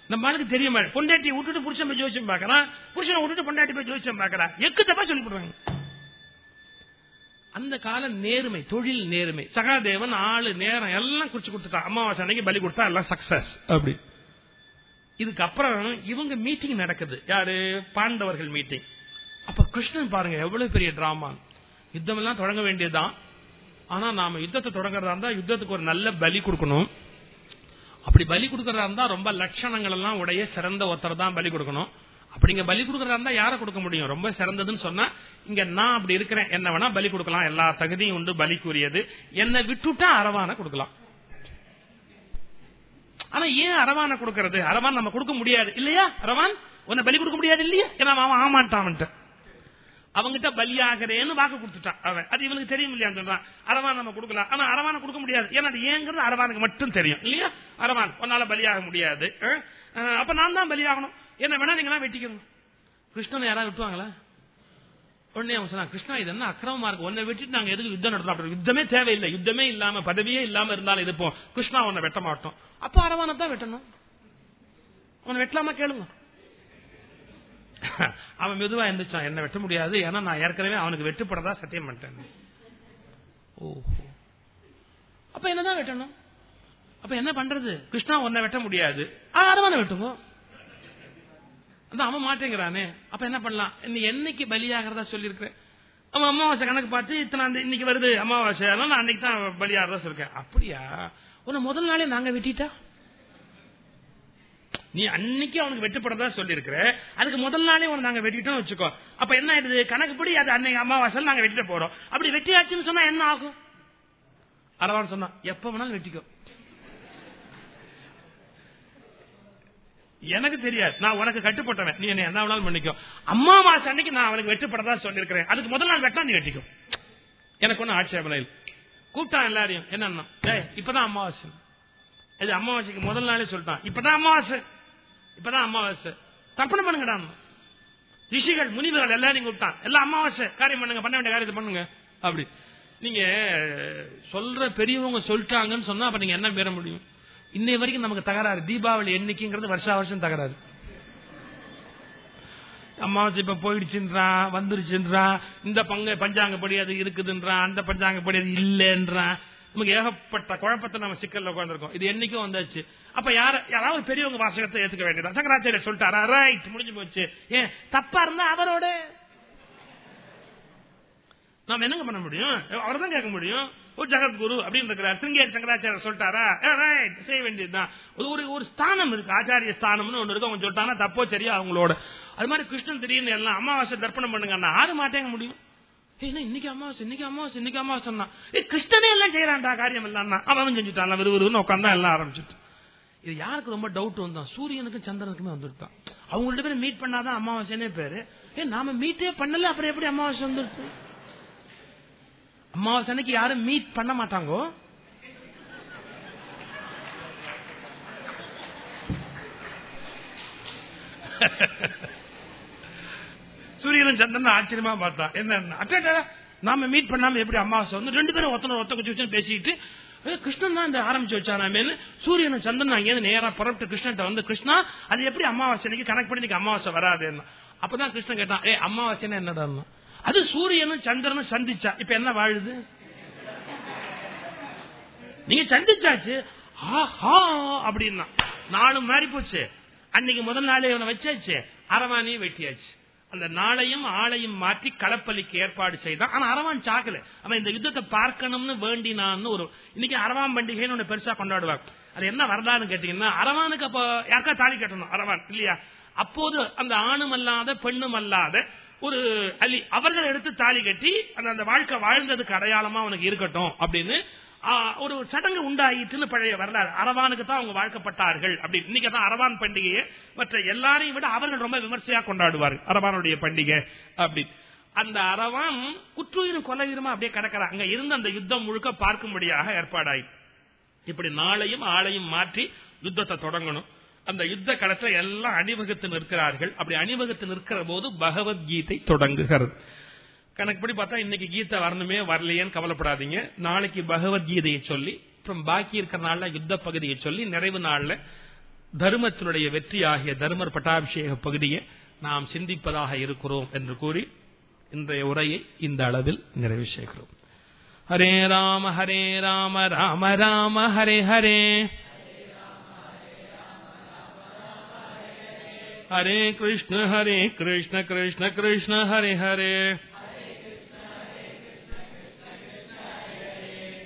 நம்ம ஆளுக்கு தெரிய மாட்டேன் பொண்டாட்டி விட்டுட்டு புருஷன் போய் ஜோசியம் பாக்கிறான் புருஷனை விட்டுட்டு பொண்டாட்டி போய் ஜோசியம் பாக்கிறான் எக்கு தப்பா சொல்லி போடுவாங்க அந்த கால நேர்மை தொழில் நேர்மை. சகாதேவன் ஆளு நேரம் எல்லாம் குறிச்சு கொடுத்துட்டான். அமாவாசை அன்னைக்கு பலி கொடுத்தா எல்லாம் சக்சஸ் அப்படி. இதுக்கப்புறம் இவங்க மீட்டிங் நடக்குது. யாரு? பாண்டவர்கள் மீட்டிங் அப்ப கிருஷ்ணன் பாருங்க எவ்வளவு பெரிய டிராமா யுத்தம் எல்லாம் தொடங்க வேண்டியதுதான். ஆனா நாம யுத்தத்தை தொடங்குறதா இருந்தா யுத்தத்துக்கு ஒரு நல்ல பலி கொடுக்கணும். அப்படி பலி கொடுக்கறதா இருந்தா ரொம்ப லட்சணங்கள் எல்லாம் உடைய சிறந்த ஒருத்தர் தான் பலி கொடுக்கணும். அப்படிங்க பலி கொடுக்கறதா இருந்தா யார கொடுக்க முடியும்? ரொம்ப சிறந்ததுன்னு சொன்னா இங்க நான் அப்படி இருக்கிறேன் என்ன வேணா பலி கொடுக்கலாம். எல்லா தகுதியும் உண்டு பலிக்குரியது. என்னை விட்டுட்டா அரவான கொடுக்கலாம். ஆனா ஏன் அரவான கொடுக்கறது? அரவான் நம்ம கொடுக்க முடியாது. இல்லையா அரவான் உன்னை பலி கொடுக்க முடியாது இல்லையா? ஏன்னா அவன் ஆமாட்டான்ட்டு அவங்கிட்ட பலியாகிறேன்னு வாக்கு கொடுத்துட்டான் அவன். அது இவனுக்கு தெரியும் இல்லையா சொல்றான். அரவான் நம்ம கொடுக்கலாம் ஆனா அரவான கொடுக்க முடியாது. ஏன்னா அது ஏங்கிறது அரவானுக்கு மட்டும் தெரியும். இல்லையா? அரவான். உன்னால பலியாக முடியாது. அப்ப நான் தான் பலியாகணும். என்ன வேணா நீங்க வெட்டிக்கணும். கிருஷ்ணன் யாராவது விட்டுவாங்களா உடனே அவன் சொன்னா கிருஷ்ணா இது என்ன அக்கிரமமா இருக்கு? உன்னை விட்டுட்டு நாங்க எதுக்கு யுத்தம் நடத்தோம் அப்படி யுத்தமே தேவையில்லை. யுத்தமே இல்லாம பதவியே இல்லாம இருந்தாலும் இருப்போம் கிருஷ்ணா உன்னை வெட்ட மாட்டோம். அப்ப அரவானை தான் வெட்டணும். உன்னை வெட்டலாமா கேளுங்க. அவன் மெதுவா எந்திரிச்சான். என்ன வெட்ட முடியாது. ஏன்னா நான் ஏற்கனவே அவனுக்கு வெட்டுப்படதா சத்தியம் பண்ணிட்டேன். ஓஹோ. அப்ப என்னதான் வெட்டணும்? அப்ப என்ன பண்றது? கிருஷ்ணா உன்னை வெட்ட முடியாது. ஆ, அரவானை வெட்டுங்க அவன் மாட்டேங்கிறானே. அப்ப என்ன பண்ணலாம்? நீ என்னைக்கு பலியாகிறதா சொல்லியிருக்கிறேன். அவன் அமாவாசை கணக்கு பார்த்து இத்தனை இன்னைக்கு வருது. அமாவாசை அதனால நான் அன்னைக்கு தான் பலியாகிறதா சொல்லிருக்கேன் அப்படியா? உன்னை முதல் நாளே நாங்க வெட்டிட்டா? நீ அன்னைக்கு அவனுக்கு வெட்டுப்படதா சொல்லியிருக்கிற. அதுக்கு முதல் நாளே உனக்கு நாங்க வெட்டிட்டோம் வச்சுக்கோ. அப்ப என்ன ஆயிடுது? கணக்குப்படி அது அன்னைக்கு அமாவாசை நாங்க வெட்டிட்டு போறோம். அப்படி வெட்டியாச்சுன்னு சொன்னா என்ன ஆகும்? அரவான் சொன்னா எப்ப வேணாலும் வெட்டிக்கோ. எனக்கு தெரியாது. நான் உனக்கு கட்டுப்பட்டவன். நீ என்ன என்ன வேணாலும் பண்ணிக்கோ. மாசம் அன்னைக்கு நான் அவனுக்கு வெட்டுப்படதா சொல்லியிருக்கிறேன். அதுக்கு முதல் நாள் வெட்டா நீ வெட்டிக்கோ. எனக்கு ஒன்னும் ஆட்சேபனை இல்லை. கூப்பிட்டான் எல்லாரையும். என்னன்னா டேய் இப்பதான் அமாவாசை இது அமாவாசைக்கு முதல் நாளே சொல்லிட்டான். இப்பதான் அமாவாசை இப்பதான் அமாவாசை. தர்ப்பணம் பண்ணுங்கடா ரிஷிகள் முனிவர்கள் எல்லாரையும் கூப்பிட்டான் எல்லாம் அமாவாசை காரியம் பண்ணுங்க பண்ண வேண்டிய காரியத்தை பண்ணுங்க. அப்படி. நீங்க சொல்ற பெரியவங்க சொல்லிட்டாங்கன்னு சொன்னா அப்ப நீங்க என்ன பெற முடியும்? இன்னை வரைக்கும் நமக்கு தகராறு. தீபாவளி என்னைக்குங்கிறது வருஷா வருஷம் தகராறு. அமாவாசை இப்ப போயிடுச்சுன்றான் வந்துருச்சுன்றான் இந்த பங்க பஞ்சாங்கப்படி அது இருக்குதுன்றான் அந்த பஞ்சாங்கப்படி அது இல்லைன்றான் நமக்கு ஏகப்பட்ட குழப்பத்தை நம்ம சிக்கல்ல உட்காந்துருக்கோம் இது என்னைக்கும் வந்தாச்சு. அப்ப யார யாராவது பெரியவங்க வாசகத்தை ஏத்துக்க வேண்டியதான் சங்கராச்சாரியர் சொல்லிட்டாரா ரைட் முடிஞ்சு போச்சு. ஏன் தப்பா இருந்தா அவரோட. நாம என்னங்க பண்ண முடியும்? அவர் தான் கேட்க முடியும். ஒரு ஜெகத்குரு அப்படின்னு இருக்கிறார். சிங்கேரி சங்கராச்சாரியர் சொல்லிட்டாரா? செய்ய வேண்டியதுதான். ஒரு ஒரு ஸ்தானம் இருக்கு. ஆச்சாரிய ஸ்தானம்னு ஒண்ணு இருக்கு. அவங்க சொல்லிட்டாங்கன்னா தப்போ சரியா அவங்களோட. அது மாதிரி கிருஷ்ணன் திடீர்னு எல்லாம் அமாவாசை தர்ப்பணம் பண்ணுங்கன்னா ஆறு மாட்டேங்க முடியும்? இன்னைக்கு அமாவாசை இன்னைக்கு அமாவாசை இன்னைக்கு அமாவாசை ஏ கிருஷ்ணனே எல்லாம் செய்யறான்டா காரியம் எல்லாம் அவன் செஞ்சுட்டான் விறுவிறுன்னு உட்காந்தா எல்லாம் ஆரம்பிச்சுட்டு. இது யாருக்கு ரொம்ப டவுட் வந்தான்? சூரியனுக்கும் சந்திரனுக்குமே வந்துட்டான் அவங்கள்ட்ட பேர் மீட் பண்ணாதான் அமாவாசைனே பேரு. ஏ நாம மீட்டே பண்ணல அப்புறம் எப்படி அமாவாசை வந்துருச்சு? அமாவாசை அன்னைக்கு யாரும் மீட் பண்ண மாட்டாங்கோ? சூரியனும் சந்திரன் ஆச்சரியமா பார்த்தா. என்ன அட்டா நாம மீட் பண்ணாம எப்படி அமாவாசை வந்து ரெண்டு பேரும் ஒத்தனை ஒத்த குச்சி வச்சு பேசிட்டு கிருஷ்ணன் தான் இந்த ஆரம்பிச்சு வச்சானாமேன்னு சூரியனும் சந்திரன் அங்கேருந்து நேரம் புறப்பட்டு கிருஷ்ணன் வந்து கிருஷ்ணா அது எப்படி அமாவாசை அன்னைக்கு கணக்கு பண்ணி நீங்க அமாவாசை வராதுன்னு. அப்பதான் கிருஷ்ணன் கேட்டான் ஏ அமாவாசைன்னா என்னடா அது சூரியனும் சந்திரனும் சந்திச்சா. இப்ப என்ன வாழுது? நீங்க சந்திச்சாச்சு அப்படின்னா. நாலு மாறி போச்சு. அன்னைக்கு முதல் நாளே இவனை வச்சாச்சு. அரவானையும் வெட்டியாச்சு. அந்த நாளையும் ஆளையும் மாற்றி களப்பலிக்கு ஏற்பாடு செய்தான். ஆனா அரவான் சாக்கல அவன் இந்த யுத்தத்தை பார்க்கணும்னு வேண்டினான்னு ஒரு இன்னைக்கு அரவான் பண்டிகைன்னு ஒண்ணு பெருசா கொண்டாடுவாங்க அது என்ன வரலான்னு கேட்டீங்கன்னா அரவானுக்கு அப்போ யாருக்கா தாலி கட்டணும்? அரவான் இல்லையா? அப்போது அந்த ஆணும் அல்லாத பெண்ணும் அல்லாத ஒரு அலி அவர்கள் எடுத்து தாலி கட்டி அந்த அந்த வாழ்க்கை வாழ்ந்ததுக்கு அடையாளமா அவனுக்கு இருக்கட்டும் அப்படின்னு ஒரு சடங்கு உண்டாயிட்டுன்னு பழைய வரலாறு. அரவானுக்கு தான் அவங்க வாழ்க்கப்பட்டார்கள் அப்படி இன்னைக்கு தான் அரவான் பண்டிகையை. மற்ற எல்லாரையும் விட அவர்கள் ரொம்ப விமர்சையா கொண்டாடுவார்கள் அரவானுடைய பண்டிகை அப்படி அந்த அரவான் குற்றுயிரும் கொலையுமா அப்படியே கிடக்கிறான் அங்க இருந்து அந்த யுத்தம் முழுக்க பார்க்கும்படியாக ஏற்பாடாயி. இப்படி நாளையும் ஆளையும் மாற்றி யுத்தத்தை தொடங்கணும். அந்த யுத்த களத்துல எல்லாம் அணிவகுத்து நிற்கிறார்கள். அப்படி அணிவகுத்து நிற்கிற போது பகவத்கீதை தொடங்குகிறது. கணக்குப்படி பார்த்தா இன்னைக்கு கீதை வரணுமே வரலையேன்னு கவலைப்படாதீங்க. நாளைக்கு பகவத்கீதையை சொல்லி அப்புறம் பாக்கி இருக்கிற நாள்ல யுத்த பகுதியை சொல்லி நிறைவு நாள்ல தர்மத்தினுடைய வெற்றி ஆகிய தர்மர் பட்டாபிஷேக பகுதியை நாம் சிந்திப்பதாக இருக்கிறோம் என்று கூறி இன்றைய உரையை இந்த அளவில் நிறைவு செய்கிறோம். ஹரே ராம ஹரே ராம ராம ராம ஹரே ஹரே. ஹரே கிருஷ்ண ஹரே கிருஷ்ண கிருஷ்ண கிருஷ்ண ஹரே ஹரே.